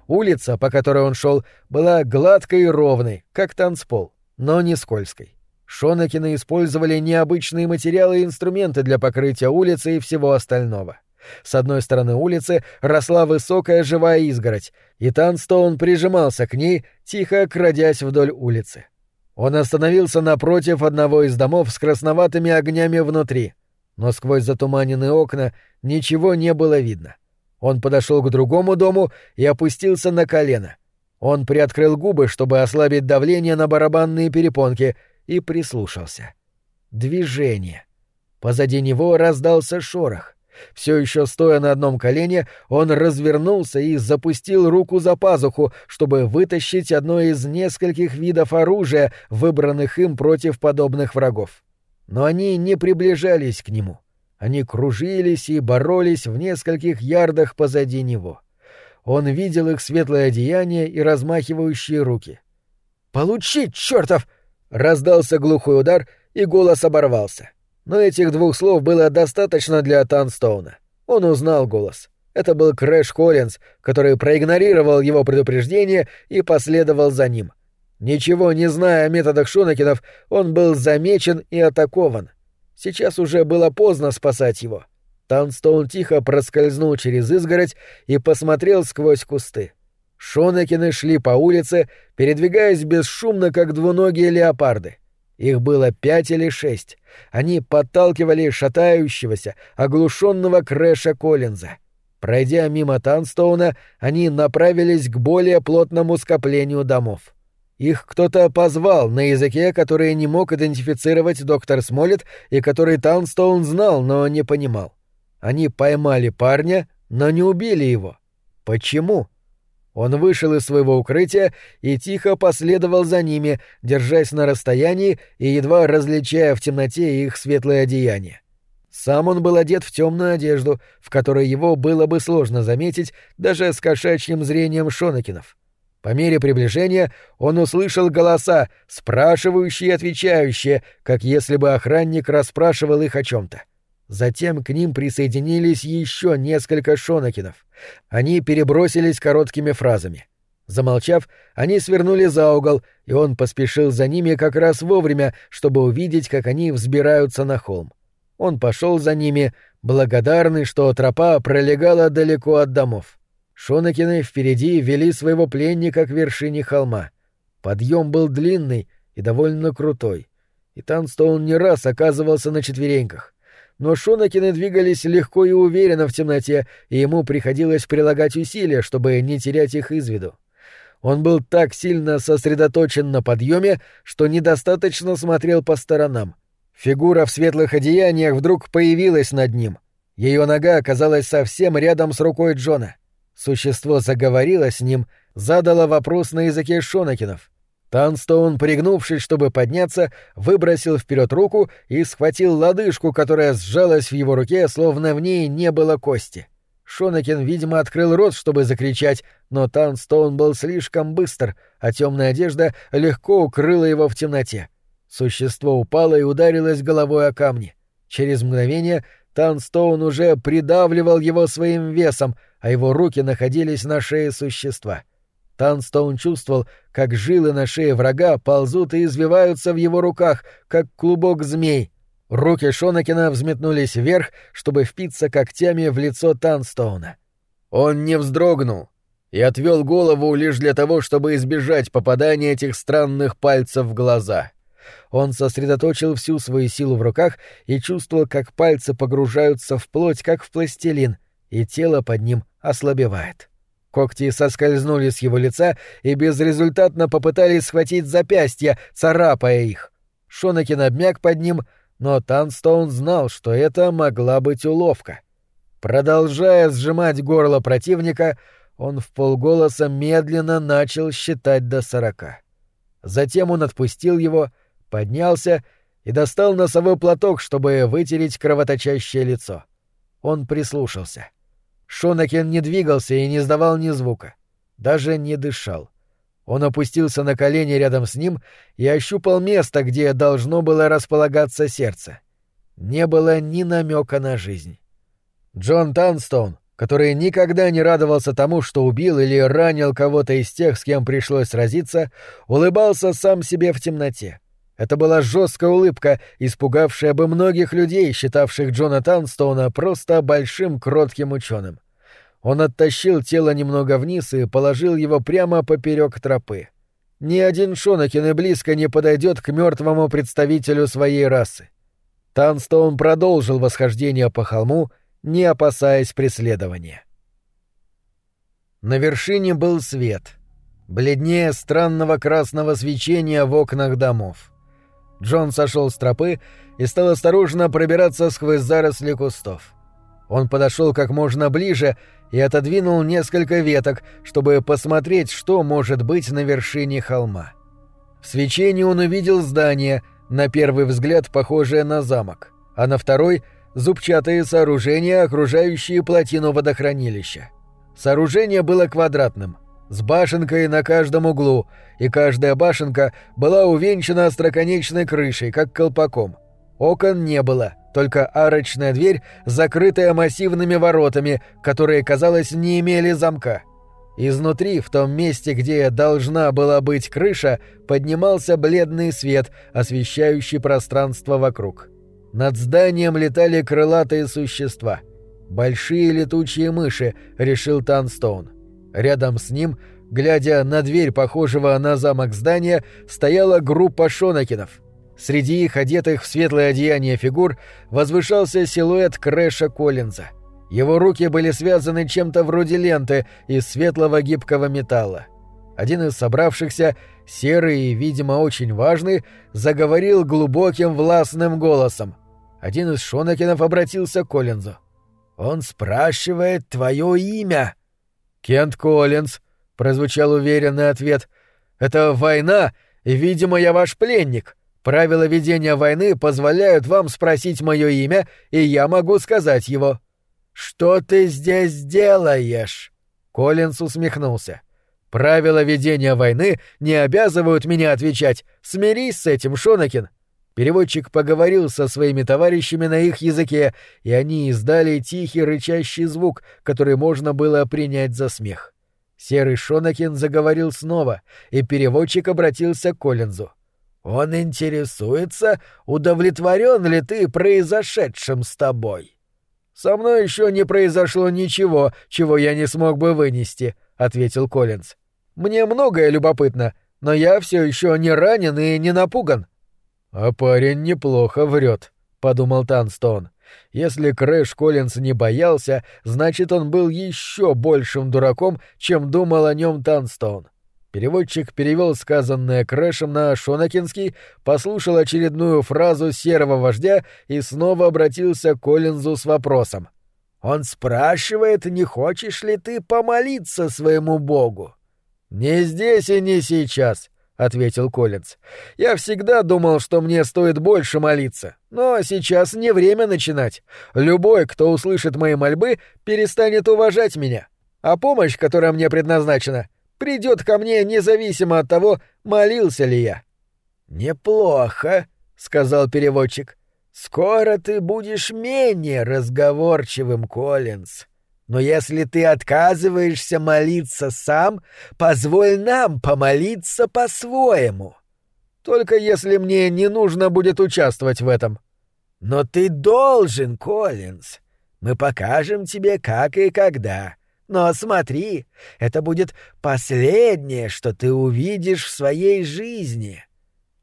Улица, по которой он шел, была гладкой и ровной, как танцпол, но не скользкой. Шонакины использовали необычные материалы и инструменты для покрытия улицы и всего остального. С одной стороны улицы росла высокая живая изгородь, и Танстоун прижимался к ней, тихо крадясь вдоль улицы. Он остановился напротив одного из домов с красноватыми огнями внутри, но сквозь затуманенные окна ничего не было видно. Он подошел к другому дому и опустился на колено. Он приоткрыл губы, чтобы ослабить давление на барабанные перепонки, и прислушался. Движение. Позади него раздался шорох. Все еще стоя на одном колене, он развернулся и запустил руку за пазуху, чтобы вытащить одно из нескольких видов оружия, выбранных им против подобных врагов. Но они не приближались к нему. Они кружились и боролись в нескольких ярдах позади него. Он видел их светлое одеяние и размахивающие руки. «Получить, чертов!» — раздался глухой удар, и голос оборвался. Но этих двух слов было достаточно для Танстоуна. Он узнал голос. Это был Крэш Коллинз, который проигнорировал его предупреждение и последовал за ним. Ничего не зная о методах Шонакинов, он был замечен и атакован. Сейчас уже было поздно спасать его. Танстоун тихо проскользнул через изгородь и посмотрел сквозь кусты. Шонакины шли по улице, передвигаясь бесшумно, как двуногие леопарды. Их было пять или шесть. Они подталкивали шатающегося, оглушенного Крэша Коллинза. Пройдя мимо Танстоуна, они направились к более плотному скоплению домов. Их кто-то позвал на языке, который не мог идентифицировать доктор Смолет и который Танстоун знал, но не понимал. Они поймали парня, но не убили его. Почему? Он вышел из своего укрытия и тихо последовал за ними, держась на расстоянии и едва различая в темноте их светлое одеяние. Сам он был одет в темную одежду, в которой его было бы сложно заметить даже с кошачьим зрением Шонакинов. По мере приближения он услышал голоса, спрашивающие и отвечающие, как если бы охранник расспрашивал их о чем-то. Затем к ним присоединились еще несколько шонакинов. Они перебросились короткими фразами. Замолчав, они свернули за угол, и он поспешил за ними как раз вовремя, чтобы увидеть, как они взбираются на холм. Он пошел за ними, благодарный, что тропа пролегала далеко от домов. Шонакины впереди вели своего пленника к вершине холма. Подъем был длинный и довольно крутой, и Танстоун не раз оказывался на четвереньках но Шонакины двигались легко и уверенно в темноте, и ему приходилось прилагать усилия, чтобы не терять их из виду. Он был так сильно сосредоточен на подъеме, что недостаточно смотрел по сторонам. Фигура в светлых одеяниях вдруг появилась над ним. Ее нога оказалась совсем рядом с рукой Джона. Существо заговорило с ним, задало вопрос на языке Шонакинов. Танстоун, пригнувшись, чтобы подняться, выбросил вперед руку и схватил лодыжку, которая сжалась в его руке, словно в ней не было кости. Шонакин, видимо, открыл рот, чтобы закричать, но Танстоун был слишком быстр, а темная одежда легко укрыла его в темноте. Существо упало и ударилось головой о камни. Через мгновение Танстоун уже придавливал его своим весом, а его руки находились на шее существа. — Танстоун чувствовал, как жилы на шее врага ползут и извиваются в его руках, как клубок змей. Руки Шонакина взметнулись вверх, чтобы впиться когтями в лицо Танстоуна. Он не вздрогнул и отвел голову лишь для того, чтобы избежать попадания этих странных пальцев в глаза. Он сосредоточил всю свою силу в руках и чувствовал, как пальцы погружаются в плоть, как в пластилин, и тело под ним ослабевает. Когти соскользнули с его лица и безрезультатно попытались схватить запястья, царапая их. Шонакин обмяк под ним, но Танстоун знал, что это могла быть уловка. Продолжая сжимать горло противника, он в полголоса медленно начал считать до сорока. Затем он отпустил его, поднялся и достал носовой платок, чтобы вытереть кровоточащее лицо. Он прислушался — Шонакен не двигался и не издавал ни звука. Даже не дышал. Он опустился на колени рядом с ним и ощупал место, где должно было располагаться сердце. Не было ни намека на жизнь. Джон Танстоун, который никогда не радовался тому, что убил или ранил кого-то из тех, с кем пришлось сразиться, улыбался сам себе в темноте. Это была жесткая улыбка, испугавшая бы многих людей, считавших Джона Танстоуна просто большим кротким ученым. Он оттащил тело немного вниз и положил его прямо поперек тропы. ни один Шонакин и близко не подойдет к мертвому представителю своей расы. Танстоун продолжил восхождение по холму, не опасаясь преследования. На вершине был свет, бледнее странного красного свечения в окнах домов. Джон сошел с тропы и стал осторожно пробираться сквозь заросли кустов. Он подошел как можно ближе и отодвинул несколько веток, чтобы посмотреть, что может быть на вершине холма. В свечении он увидел здание, на первый взгляд похожее на замок, а на второй — зубчатые сооружения, окружающие плотину водохранилища. Сооружение было квадратным, с башенкой на каждом углу, и каждая башенка была увенчана остроконечной крышей, как колпаком. Окон не было, только арочная дверь, закрытая массивными воротами, которые, казалось, не имели замка. Изнутри, в том месте, где должна была быть крыша, поднимался бледный свет, освещающий пространство вокруг. Над зданием летали крылатые существа — «Большие летучие мыши», — решил Танстоун. Рядом с ним, глядя на дверь похожего на замок здания, стояла группа шонакинов. Среди их одетых в светлое одеяние фигур возвышался силуэт Крэша Коллинза. Его руки были связаны чем-то вроде ленты из светлого гибкого металла. Один из собравшихся, серый и, видимо, очень важный, заговорил глубоким властным голосом. Один из Шонакинов обратился к Коллинзу. Он спрашивает твое имя. Кент Коллинз, прозвучал уверенный ответ. Это война, и, видимо, я ваш пленник. Правила ведения войны позволяют вам спросить мое имя, и я могу сказать его. Что ты здесь делаешь? Коллинз усмехнулся. Правила ведения войны не обязывают меня отвечать. Смирись с этим, Шонакин. Переводчик поговорил со своими товарищами на их языке, и они издали тихий рычащий звук, который можно было принять за смех. Серый Шонакин заговорил снова, и переводчик обратился к Коллинзу. «Он интересуется, удовлетворен ли ты произошедшим с тобой?» «Со мной еще не произошло ничего, чего я не смог бы вынести», — ответил Коллинз. «Мне многое любопытно, но я все еще не ранен и не напуган. «А парень неплохо врет», — подумал Танстон. Если Крэш Коллинз не боялся, значит, он был еще большим дураком, чем думал о нем Танстон. Переводчик перевел сказанное Крэшем на Шонакинский, послушал очередную фразу серого вождя и снова обратился к Коллинзу с вопросом. «Он спрашивает, не хочешь ли ты помолиться своему богу?» «Не здесь и не сейчас», ответил Коллинз. Я всегда думал, что мне стоит больше молиться, но сейчас не время начинать. Любой, кто услышит мои мольбы, перестанет уважать меня, а помощь, которая мне предназначена, придет ко мне независимо от того, молился ли я. Неплохо, сказал переводчик. Скоро ты будешь менее разговорчивым, Коллинз. Но если ты отказываешься молиться сам, позволь нам помолиться по-своему. Только если мне не нужно будет участвовать в этом. Но ты должен, Коллинз. Мы покажем тебе, как и когда. Но смотри, это будет последнее, что ты увидишь в своей жизни.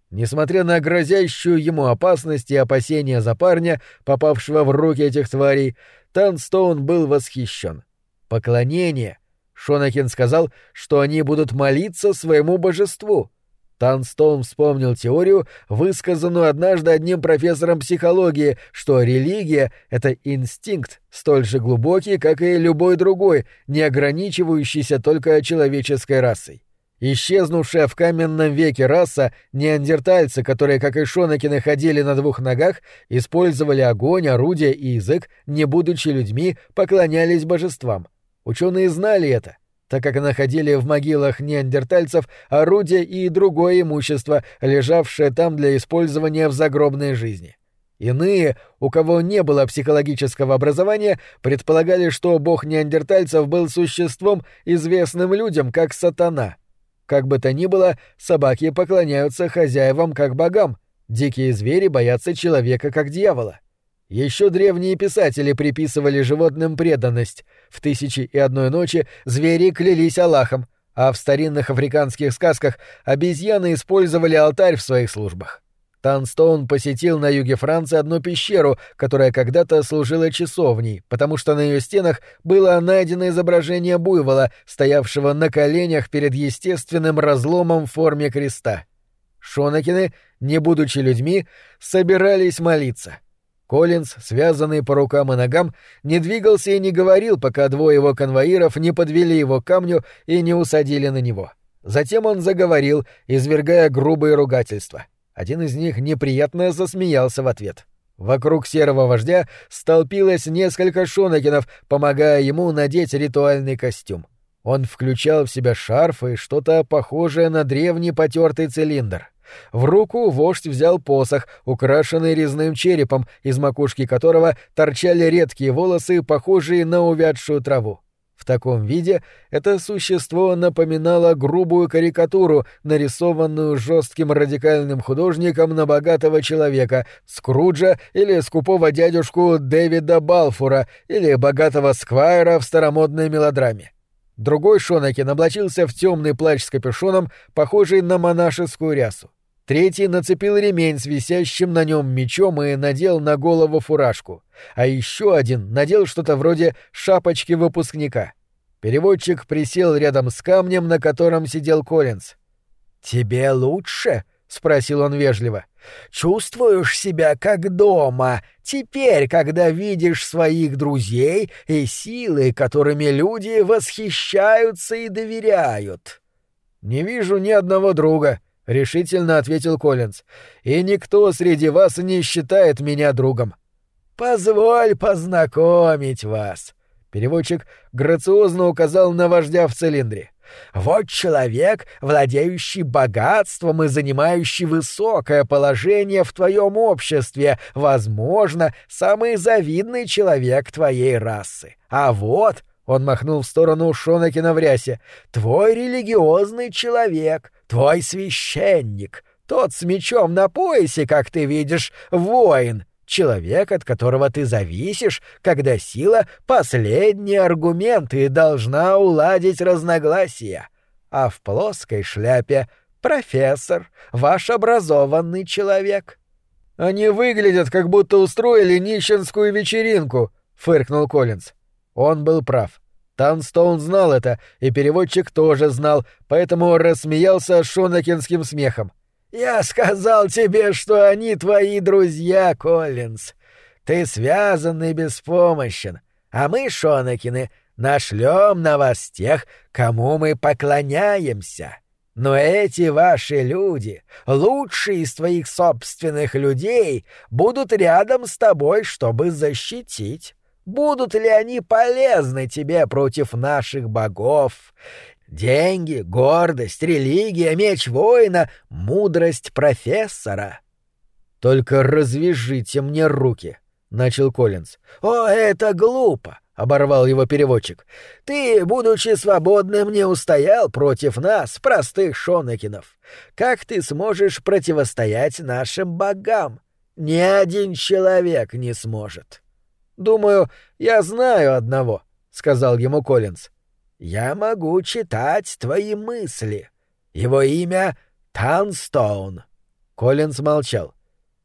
Несмотря на грозящую ему опасность и опасения за парня, попавшего в руки этих тварей, Танстоун был восхищен. Поклонение. Шонакин сказал, что они будут молиться своему божеству. Танстоун вспомнил теорию, высказанную однажды одним профессором психологии, что религия — это инстинкт, столь же глубокий, как и любой другой, не ограничивающийся только человеческой расой. Исчезнувшая в каменном веке раса, неандертальцы, которые, как и шонакины, ходили на двух ногах, использовали огонь, орудия и язык, не будучи людьми, поклонялись божествам. Ученые знали это, так как находили в могилах неандертальцев орудия и другое имущество, лежавшее там для использования в загробной жизни. Иные, у кого не было психологического образования, предполагали, что бог неандертальцев был существом, известным людям как сатана — как бы то ни было, собаки поклоняются хозяевам как богам, дикие звери боятся человека как дьявола. Еще древние писатели приписывали животным преданность. В «Тысячи и одной ночи» звери клялись Аллахом, а в старинных африканских сказках обезьяны использовали алтарь в своих службах. Танстоун посетил на юге Франции одну пещеру, которая когда-то служила часовней, потому что на ее стенах было найдено изображение буйвола, стоявшего на коленях перед естественным разломом в форме креста. Шонакины, не будучи людьми, собирались молиться. Коллинз, связанный по рукам и ногам, не двигался и не говорил, пока двое его конвоиров не подвели его к камню и не усадили на него. Затем он заговорил, извергая грубые ругательства. Один из них неприятно засмеялся в ответ. Вокруг серого вождя столпилось несколько шонакинов, помогая ему надеть ритуальный костюм. Он включал в себя шарф и что-то похожее на древний потертый цилиндр. В руку вождь взял посох, украшенный резным черепом, из макушки которого торчали редкие волосы, похожие на увядшую траву. В таком виде это существо напоминало грубую карикатуру, нарисованную жестким радикальным художником на богатого человека, Скруджа или скупого дядюшку Дэвида Балфура или богатого сквайра в старомодной мелодраме. Другой Шонакин облачился в темный плащ с капюшоном, похожий на монашескую рясу. Третий нацепил ремень с висящим на нем мечом и надел на голову фуражку. А еще один надел что-то вроде шапочки выпускника. Переводчик присел рядом с камнем, на котором сидел Коллинз. «Тебе лучше?» — спросил он вежливо. «Чувствуешь себя как дома, теперь, когда видишь своих друзей и силы, которыми люди восхищаются и доверяют?» «Не вижу ни одного друга», — решительно ответил Коллинз. «И никто среди вас не считает меня другом». «Позволь познакомить вас». Переводчик грациозно указал на вождя в цилиндре. «Вот человек, владеющий богатством и занимающий высокое положение в твоем обществе, возможно, самый завидный человек твоей расы. А вот он махнул в сторону Шонакина в рясе. «Твой религиозный человек, твой священник, тот с мечом на поясе, как ты видишь, воин, человек, от которого ты зависишь, когда сила — последний аргумент и должна уладить разногласия. А в плоской шляпе — профессор, ваш образованный человек». «Они выглядят, как будто устроили нищенскую вечеринку», — фыркнул Коллинз. Он был прав. Танстоун знал это, и переводчик тоже знал, поэтому рассмеялся шонакинским смехом. «Я сказал тебе, что они твои друзья, Коллинз. Ты связан и беспомощен, а мы, Шонакины, нашлем на вас тех, кому мы поклоняемся. Но эти ваши люди, лучшие из твоих собственных людей, будут рядом с тобой, чтобы защитить. Будут ли они полезны тебе против наших богов? Деньги, гордость, религия, меч воина, мудрость профессора. Только развяжите мне руки, начал Коллинз. О, это глупо, оборвал его переводчик. Ты, будучи свободным, не устоял против нас, простых шонекинов. Как ты сможешь противостоять нашим богам? Ни один человек не сможет. «Думаю, я знаю одного», — сказал ему Коллинз. «Я могу читать твои мысли. Его имя Танстоун». Коллинз молчал.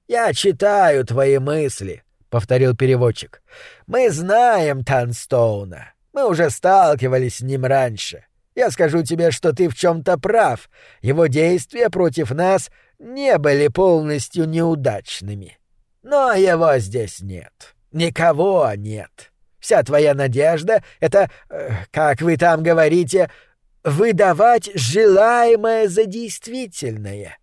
«Я читаю твои мысли», — повторил переводчик. «Мы знаем Танстоуна. Мы уже сталкивались с ним раньше. Я скажу тебе, что ты в чем-то прав. Его действия против нас не были полностью неудачными. Но его здесь нет. Никого нет. Вся твоя надежда — это, э, как вы там говорите, выдавать желаемое за действительное.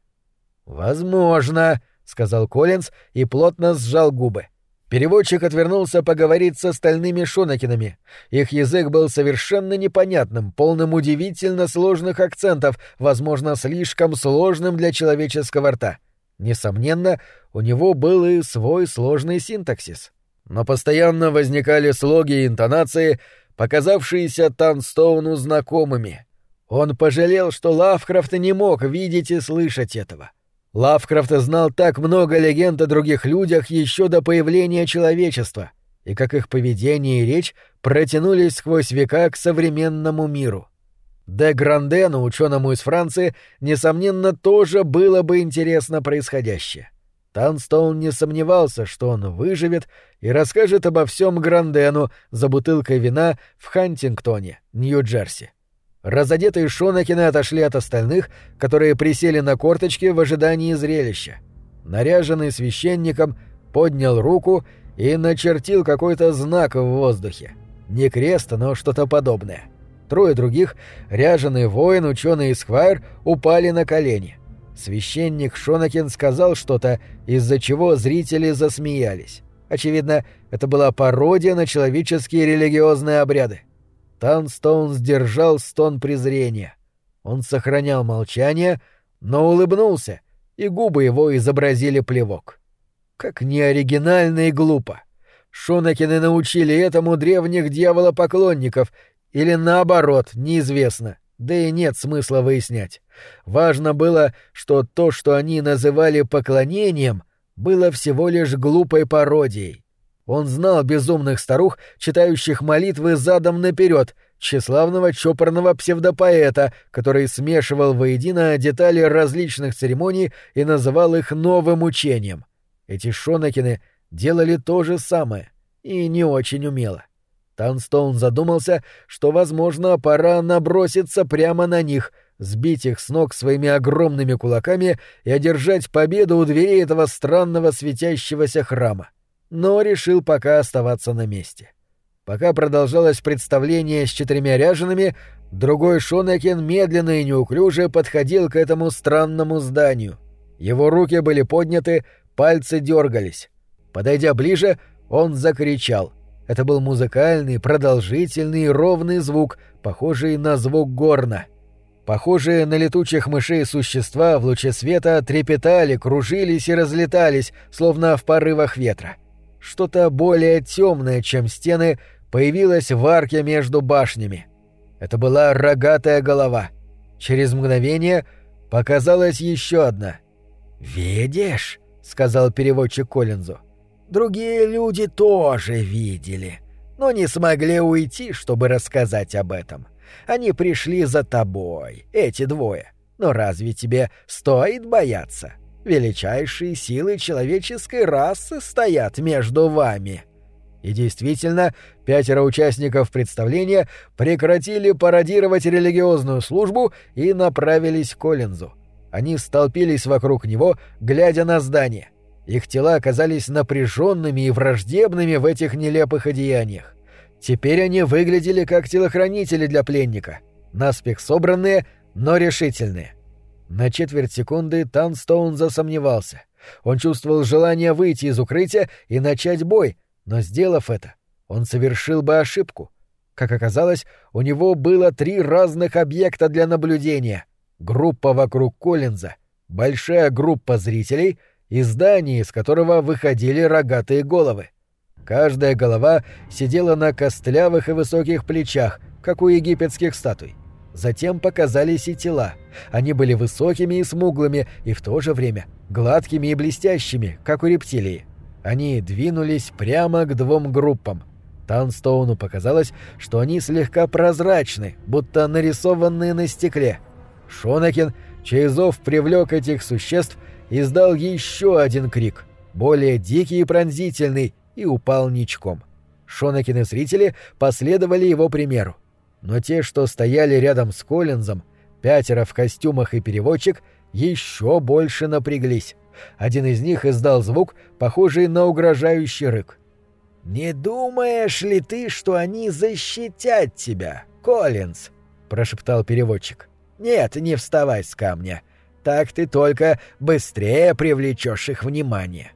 Возможно, сказал Коллинз и плотно сжал губы. Переводчик отвернулся поговорить с остальными шонакинами. Их язык был совершенно непонятным, полным удивительно сложных акцентов, возможно, слишком сложным для человеческого рта. Несомненно, у него был и свой сложный синтаксис но постоянно возникали слоги и интонации, показавшиеся Танстоуну знакомыми. Он пожалел, что Лавкрафт не мог видеть и слышать этого. Лавкрафт знал так много легенд о других людях еще до появления человечества, и как их поведение и речь протянулись сквозь века к современному миру. Де Грандену, ученому из Франции, несомненно, тоже было бы интересно происходящее. Танстоун не сомневался, что он выживет и расскажет обо всем Грандену за бутылкой вина в Хантингтоне, Нью-Джерси. Разодетые Шонакины отошли от остальных, которые присели на корточки в ожидании зрелища. Наряженный священником поднял руку и начертил какой-то знак в воздухе. Не крест, но что-то подобное. Трое других, ряженый воин, ученый и сквайр, упали на колени. Священник Шонакин сказал что-то, из-за чего зрители засмеялись. Очевидно, это была пародия на человеческие религиозные обряды. Танстоун сдержал стон презрения. Он сохранял молчание, но улыбнулся, и губы его изобразили плевок. Как неоригинально и глупо. Шонакины научили этому древних дьяволопоклонников, или наоборот, неизвестно, да и нет смысла выяснять. Важно было, что то, что они называли поклонением, было всего лишь глупой пародией. Он знал безумных старух, читающих молитвы задом наперед, тщеславного чопорного псевдопоэта, который смешивал воедино детали различных церемоний и называл их новым учением. Эти Шонакины делали то же самое, и не очень умело. Танстоун задумался, что, возможно, пора наброситься прямо на них, сбить их с ног своими огромными кулаками и одержать победу у дверей этого странного светящегося храма. Но решил пока оставаться на месте. Пока продолжалось представление с четырьмя ряжеными, другой Шонекин медленно и неуклюже подходил к этому странному зданию. Его руки были подняты, пальцы дергались. Подойдя ближе, он закричал — это был музыкальный, продолжительный ровный звук, похожий на звук горна. Похожие на летучих мышей существа в луче света трепетали, кружились и разлетались, словно в порывах ветра. Что-то более темное, чем стены, появилось в арке между башнями. Это была рогатая голова. Через мгновение показалась еще одна. «Видишь?» — сказал переводчик Коллинзу. Другие люди тоже видели, но не смогли уйти, чтобы рассказать об этом. Они пришли за тобой, эти двое. Но разве тебе стоит бояться? Величайшие силы человеческой расы стоят между вами. И действительно, пятеро участников представления прекратили пародировать религиозную службу и направились к Коллинзу. Они столпились вокруг него, глядя на здание — их тела оказались напряженными и враждебными в этих нелепых одеяниях. Теперь они выглядели как телохранители для пленника, наспех собранные, но решительные. На четверть секунды Танстоун засомневался. Он чувствовал желание выйти из укрытия и начать бой, но, сделав это, он совершил бы ошибку. Как оказалось, у него было три разных объекта для наблюдения. Группа вокруг Коллинза, большая группа зрителей — и здание, из которого выходили рогатые головы. Каждая голова сидела на костлявых и высоких плечах, как у египетских статуй. Затем показались и тела. Они были высокими и смуглыми, и в то же время гладкими и блестящими, как у рептилии. Они двинулись прямо к двум группам. Танстоуну показалось, что они слегка прозрачны, будто нарисованные на стекле. Шонакин, чей зов привлек этих существ, издал еще один крик, более дикий и пронзительный, и упал ничком. Шонакины зрители последовали его примеру. Но те, что стояли рядом с Коллинзом, пятеро в костюмах и переводчик, еще больше напряглись. Один из них издал звук, похожий на угрожающий рык. «Не думаешь ли ты, что они защитят тебя, Коллинз?» — прошептал переводчик. «Нет, не вставай с камня. Так ты только быстрее привлечешь их внимание.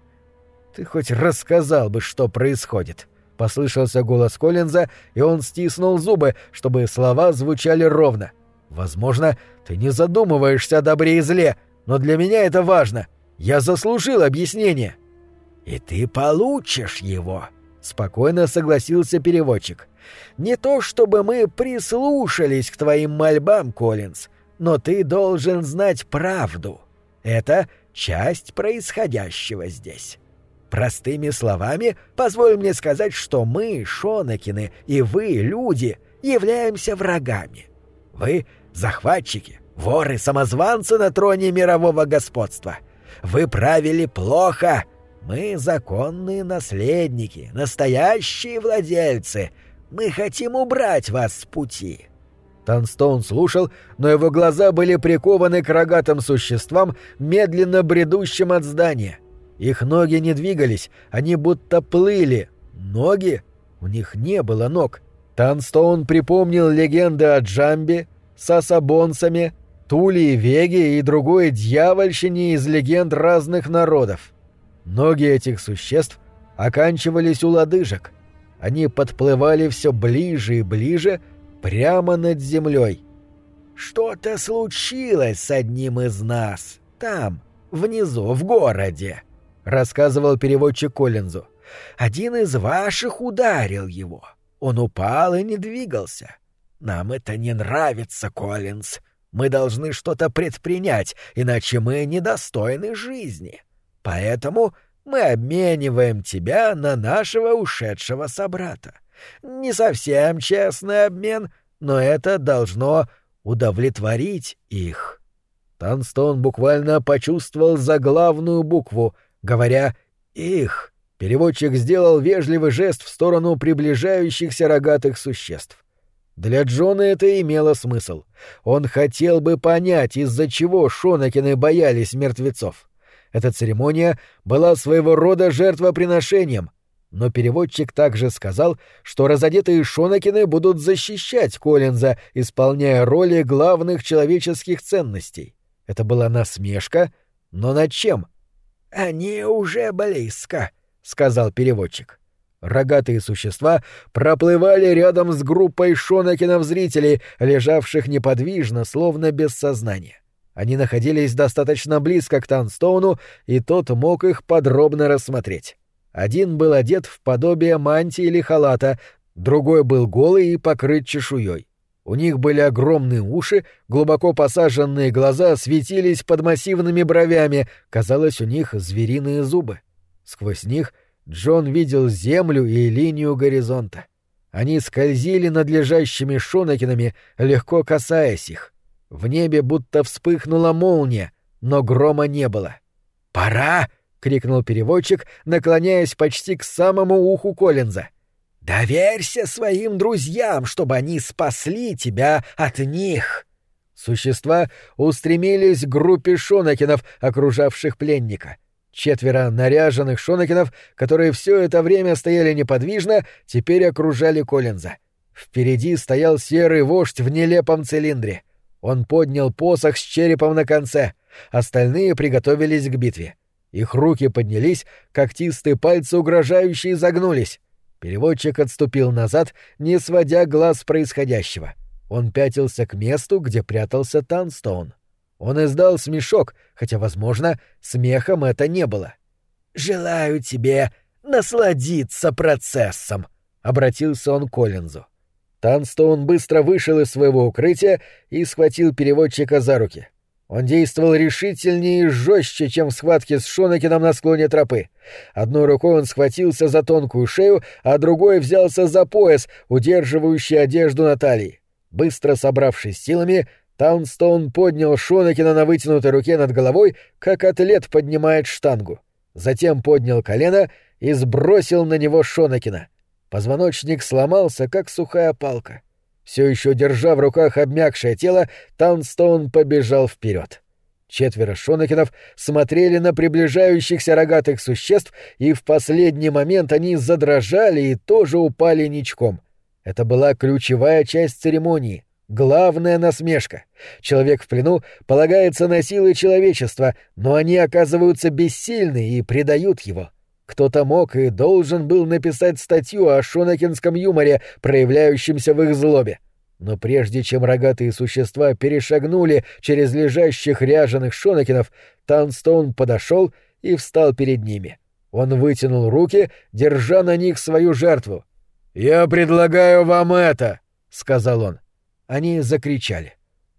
Ты хоть рассказал бы, что происходит. Послышался голос Коллинза, и он стиснул зубы, чтобы слова звучали ровно. Возможно, ты не задумываешься о добре и зле, но для меня это важно. Я заслужил объяснение. И ты получишь его, спокойно согласился переводчик. Не то чтобы мы прислушались к твоим мольбам, Коллинз, но ты должен знать правду. Это часть происходящего здесь. Простыми словами, позволь мне сказать, что мы, Шонакины, и вы, люди, являемся врагами. Вы захватчики, воры, самозванцы на троне мирового господства. Вы правили плохо. Мы законные наследники, настоящие владельцы. Мы хотим убрать вас с пути». Танстоун слушал, но его глаза были прикованы к рогатым существам, медленно бредущим от здания. Их ноги не двигались, они будто плыли. Ноги? У них не было ног. Танстоун припомнил легенды о Джамбе, Сасабонсами, Тулии Веге и другой дьявольщине из легенд разных народов. Ноги этих существ оканчивались у лодыжек. Они подплывали все ближе и ближе, прямо над землей. «Что-то случилось с одним из нас, там, внизу, в городе», — рассказывал переводчик Коллинзу. «Один из ваших ударил его. Он упал и не двигался. Нам это не нравится, Коллинз. Мы должны что-то предпринять, иначе мы недостойны жизни. Поэтому мы обмениваем тебя на нашего ушедшего собрата. Не совсем честный обмен, но это должно удовлетворить их». Танстон буквально почувствовал заглавную букву, говоря «их». Переводчик сделал вежливый жест в сторону приближающихся рогатых существ. Для Джона это имело смысл. Он хотел бы понять, из-за чего Шонакины боялись мертвецов. Эта церемония была своего рода жертвоприношением, но переводчик также сказал, что разодетые Шонакины будут защищать Коллинза, исполняя роли главных человеческих ценностей. Это была насмешка, но над чем? «Они уже близко», — сказал переводчик. Рогатые существа проплывали рядом с группой Шонакинов зрителей, лежавших неподвижно, словно без сознания. Они находились достаточно близко к Танстоуну, и тот мог их подробно рассмотреть. Один был одет в подобие мантии или халата, другой был голый и покрыт чешуей. У них были огромные уши, глубоко посаженные глаза светились под массивными бровями, казалось, у них звериные зубы. Сквозь них Джон видел землю и линию горизонта. Они скользили над лежащими шонакинами, легко касаясь их. В небе будто вспыхнула молния, но грома не было. «Пора!» — крикнул переводчик, наклоняясь почти к самому уху Коллинза. «Доверься своим друзьям, чтобы они спасли тебя от них!» Существа устремились к группе шонакинов, окружавших пленника. Четверо наряженных Шонакинов, которые все это время стояли неподвижно, теперь окружали Коллинза. Впереди стоял серый вождь в нелепом цилиндре. Он поднял посох с черепом на конце. Остальные приготовились к битве. Их руки поднялись, когтистые пальцы угрожающе загнулись. Переводчик отступил назад, не сводя глаз происходящего. Он пятился к месту, где прятался Танстоун. Он издал смешок, хотя, возможно, смехом это не было. «Желаю тебе насладиться процессом», — обратился он к Коллинзу. Танстоун быстро вышел из своего укрытия и схватил переводчика за руки. Он действовал решительнее и жестче, чем в схватке с Шонакином на склоне тропы. Одной рукой он схватился за тонкую шею, а другой взялся за пояс, удерживающий одежду Натальи. Быстро собравшись силами, Таунстоун поднял Шонакина на вытянутой руке над головой, как атлет поднимает штангу. Затем поднял колено и сбросил на него Шонакина. Позвоночник сломался, как сухая палка. Все еще держа в руках обмякшее тело, Таунстоун побежал вперед. Четверо Шонакинов смотрели на приближающихся рогатых существ, и в последний момент они задрожали и тоже упали ничком. Это была ключевая часть церемонии — Главная насмешка. Человек в плену полагается на силы человечества, но они оказываются бессильны и предают его. Кто-то мог и должен был написать статью о шонакинском юморе, проявляющемся в их злобе. Но прежде чем рогатые существа перешагнули через лежащих ряженых шонакинов, Танстоун подошел и встал перед ними. Он вытянул руки, держа на них свою жертву. «Я предлагаю вам это», — сказал он. Они закричали.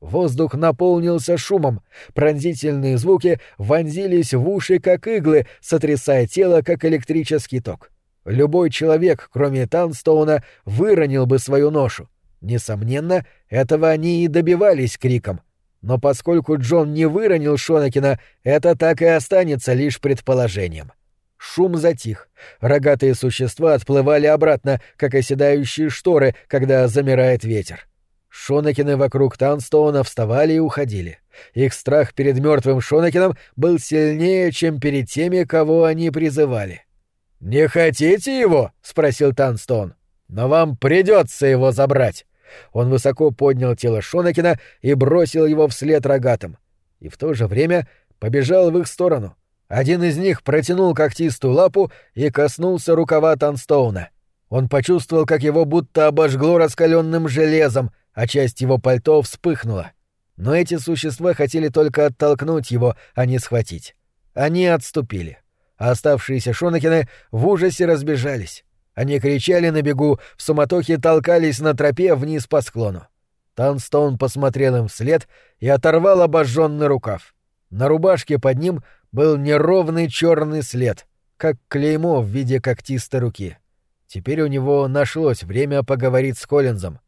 Воздух наполнился шумом, пронзительные звуки вонзились в уши, как иглы, сотрясая тело, как электрический ток. Любой человек, кроме Танстоуна, выронил бы свою ношу. Несомненно, этого они и добивались криком. Но поскольку Джон не выронил Шонакина, это так и останется лишь предположением. Шум затих. Рогатые существа отплывали обратно, как оседающие шторы, когда замирает ветер. Шонакины вокруг Танстоуна вставали и уходили. Их страх перед мертвым Шонакином был сильнее, чем перед теми, кого они призывали. «Не хотите его?» — спросил Танстоун. «Но вам придется его забрать». Он высоко поднял тело Шонакина и бросил его вслед рогатым. И в то же время побежал в их сторону. Один из них протянул когтистую лапу и коснулся рукава Танстоуна. Он почувствовал, как его будто обожгло раскаленным железом, а часть его пальто вспыхнула. Но эти существа хотели только оттолкнуть его, а не схватить. Они отступили. А оставшиеся Шонакины в ужасе разбежались. Они кричали на бегу, в суматохе толкались на тропе вниз по склону. Танстоун посмотрел им вслед и оторвал обожженный рукав. На рубашке под ним был неровный черный след, как клеймо в виде когтистой руки. Теперь у него нашлось время поговорить с Коллинзом.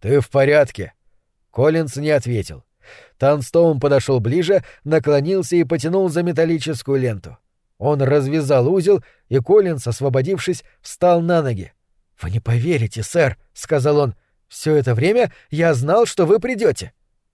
«Ты в порядке?» Коллинз не ответил. Танстоун подошел ближе, наклонился и потянул за металлическую ленту. Он развязал узел, и Коллинс, освободившись, встал на ноги. «Вы не поверите, сэр», — сказал он. «Все это время я знал, что вы придете».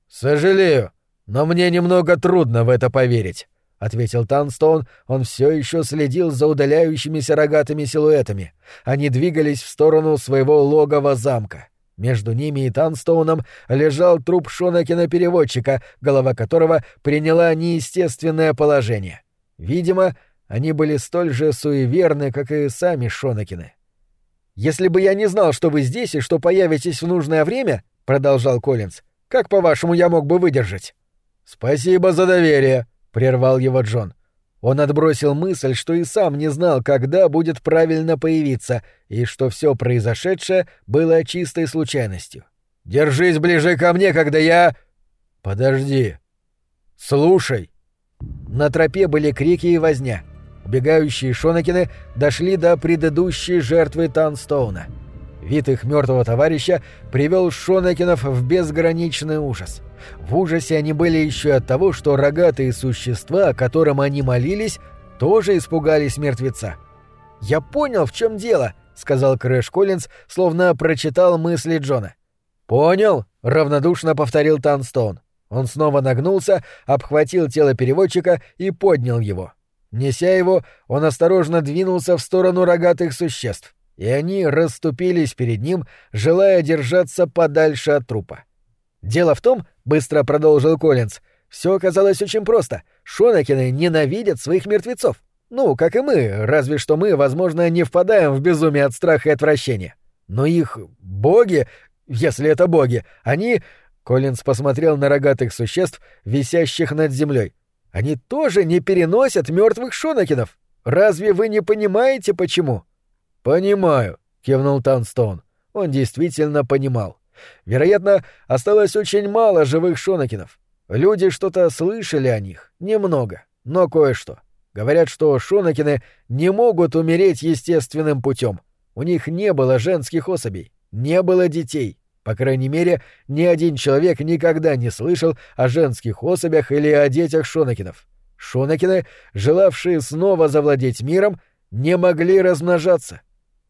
«Сожалею, но мне немного трудно в это поверить», — ответил Танстоун. Он все еще следил за удаляющимися рогатыми силуэтами. Они двигались в сторону своего логова замка. Между ними и Танстоуном лежал труп Шонакина-переводчика, голова которого приняла неестественное положение. Видимо, они были столь же суеверны, как и сами Шонакины. «Если бы я не знал, что вы здесь и что появитесь в нужное время», — продолжал Коллинз, — «как, по-вашему, я мог бы выдержать?» «Спасибо за доверие», — прервал его Джон. Он отбросил мысль, что и сам не знал, когда будет правильно появиться, и что все произошедшее было чистой случайностью. «Держись ближе ко мне, когда я...» «Подожди. Слушай». На тропе были крики и возня. Убегающие Шонакины дошли до предыдущей жертвы Танстоуна. Вид их мертвого товарища привел Шонакинов в безграничный ужас. В ужасе они были еще от того, что рогатые существа, которым они молились, тоже испугались мертвеца. «Я понял, в чем дело», — сказал Крэш Коллинз, словно прочитал мысли Джона. «Понял», — равнодушно повторил Танстоун. Он снова нагнулся, обхватил тело переводчика и поднял его. Неся его, он осторожно двинулся в сторону рогатых существ, и они расступились перед ним, желая держаться подальше от трупа. «Дело в том», — быстро продолжил Коллинз, — «все оказалось очень просто. Шонакины ненавидят своих мертвецов. Ну, как и мы, разве что мы, возможно, не впадаем в безумие от страха и отвращения. Но их боги, если это боги, они...» Коллинз посмотрел на рогатых существ, висящих над землей. Они тоже не переносят мертвых Шонакинов. Разве вы не понимаете, почему? Понимаю, кивнул Танстон. Он действительно понимал. Вероятно, осталось очень мало живых Шонакинов. Люди что-то слышали о них, немного, но кое-что. Говорят, что Шонакины не могут умереть естественным путем. У них не было женских особей, не было детей. По крайней мере, ни один человек никогда не слышал о женских особях или о детях Шонакинов. Шонакины, желавшие снова завладеть миром, не могли размножаться.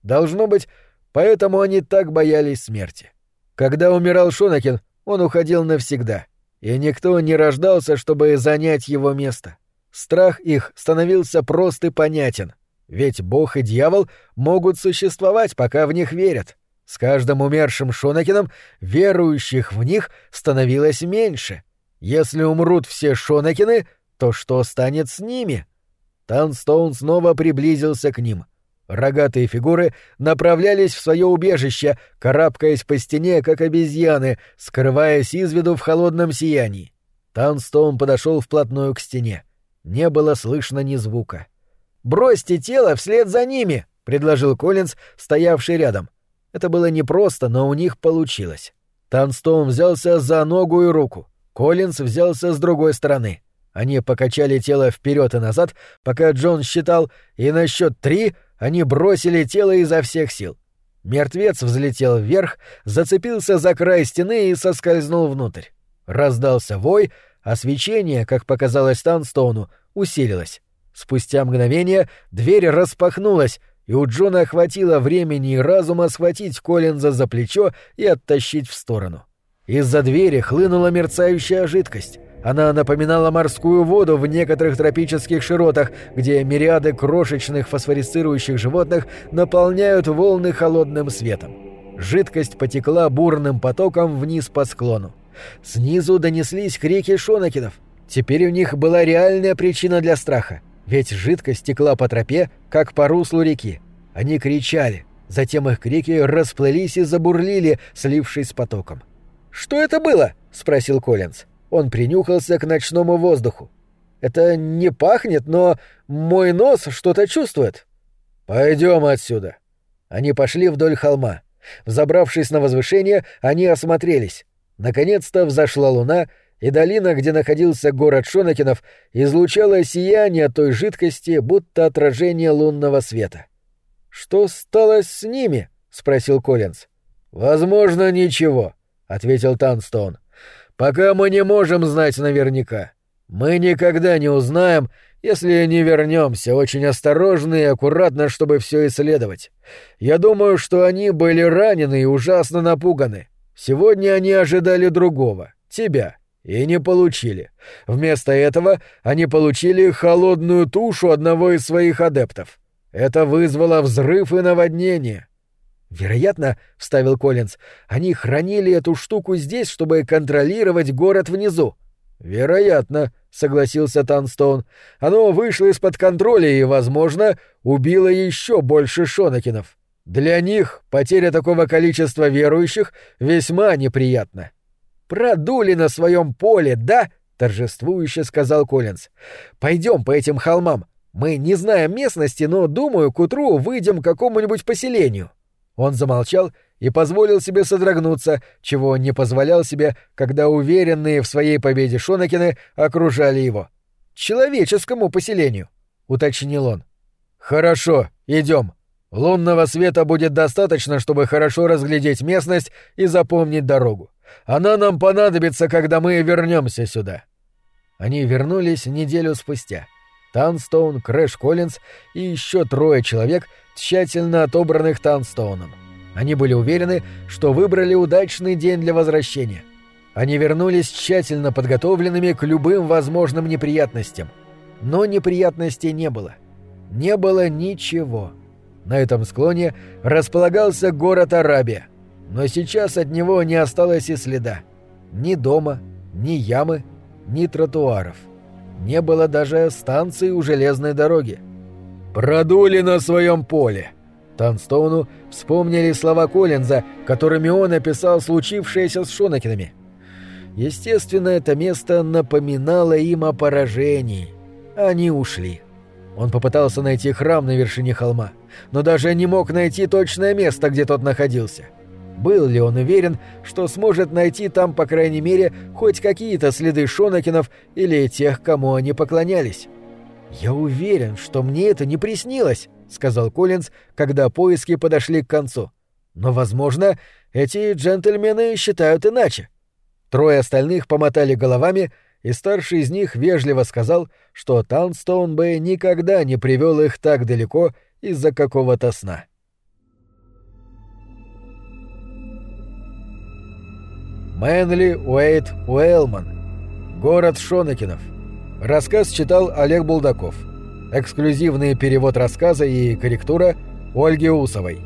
Должно быть, поэтому они так боялись смерти. Когда умирал Шонакин, он уходил навсегда, и никто не рождался, чтобы занять его место. Страх их становился прост и понятен, ведь Бог и дьявол могут существовать, пока в них верят. С каждым умершим Шонакином верующих в них становилось меньше. Если умрут все Шонакины, то что станет с ними? Танстоун снова приблизился к ним. Рогатые фигуры направлялись в свое убежище, карабкаясь по стене, как обезьяны, скрываясь из виду в холодном сиянии. Танстоун подошел вплотную к стене. Не было слышно ни звука. «Бросьте тело вслед за ними!» — предложил Коллинз, стоявший рядом. Это было непросто, но у них получилось. Танстоун взялся за ногу и руку. Коллинз взялся с другой стороны. Они покачали тело вперед и назад, пока Джон считал, и на счет три они бросили тело изо всех сил. Мертвец взлетел вверх, зацепился за край стены и соскользнул внутрь. Раздался вой, а свечение, как показалось Танстоуну, усилилось. Спустя мгновение дверь распахнулась, и у Джона хватило времени и разума схватить Коллинза за плечо и оттащить в сторону. Из-за двери хлынула мерцающая жидкость. Она напоминала морскую воду в некоторых тропических широтах, где мириады крошечных фосфорицирующих животных наполняют волны холодным светом. Жидкость потекла бурным потоком вниз по склону. Снизу донеслись крики шонакинов. Теперь у них была реальная причина для страха. Ведь жидкость текла по тропе, как по руслу реки. Они кричали. Затем их крики расплылись и забурлили, слившись с потоком. «Что это было?» — спросил Коллинз. Он принюхался к ночному воздуху. «Это не пахнет, но мой нос что-то чувствует». «Пойдем отсюда». Они пошли вдоль холма. Взобравшись на возвышение, они осмотрелись. Наконец-то взошла луна, и долина, где находился город Шонакинов, излучала сияние той жидкости, будто отражение лунного света. «Что стало с ними?» — спросил Коллинз. «Возможно, ничего», — ответил Танстоун. «Пока мы не можем знать наверняка. Мы никогда не узнаем, если не вернемся очень осторожно и аккуратно, чтобы все исследовать. Я думаю, что они были ранены и ужасно напуганы. Сегодня они ожидали другого, тебя, и не получили. Вместо этого они получили холодную тушу одного из своих адептов. Это вызвало взрыв и наводнение. «Вероятно, — вставил Коллинз, — они хранили эту штуку здесь, чтобы контролировать город внизу». «Вероятно», — согласился Танстоун. «Оно вышло из-под контроля и, возможно, убило еще больше Шонакинов. Для них потеря такого количества верующих весьма неприятна». «Продули на своем поле, да?» — торжествующе сказал Коллинз. «Пойдем по этим холмам. Мы не знаем местности, но, думаю, к утру выйдем к какому-нибудь поселению». Он замолчал и позволил себе содрогнуться, чего не позволял себе, когда уверенные в своей победе Шонакины окружали его. «Человеческому поселению», — уточнил он. «Хорошо, идем. Лунного света будет достаточно, чтобы хорошо разглядеть местность и запомнить дорогу. Она нам понадобится, когда мы вернемся сюда». Они вернулись неделю спустя. Танстоун, Крэш Коллинз и еще трое человек, тщательно отобранных Танстоуном. Они были уверены, что выбрали удачный день для возвращения. Они вернулись тщательно подготовленными к любым возможным неприятностям. Но неприятностей не было. Не было ничего. На этом склоне располагался город Арабия — но сейчас от него не осталось и следа. Ни дома, ни ямы, ни тротуаров. Не было даже станции у железной дороги. «Продули на своем поле!» Танстоуну вспомнили слова Коллинза, которыми он описал случившееся с Шонакинами. Естественно, это место напоминало им о поражении. Они ушли. Он попытался найти храм на вершине холма, но даже не мог найти точное место, где тот находился. Был ли он уверен, что сможет найти там, по крайней мере, хоть какие-то следы Шонакинов или тех, кому они поклонялись? «Я уверен, что мне это не приснилось», — сказал Коллинз, когда поиски подошли к концу. «Но, возможно, эти джентльмены считают иначе». Трое остальных помотали головами, и старший из них вежливо сказал, что Таунстоун бы никогда не привел их так далеко из-за какого-то сна. Мэнли Уэйт Уэлман. Город Шонакинов. Рассказ читал Олег Булдаков. Эксклюзивный перевод рассказа и корректура Ольги Усовой.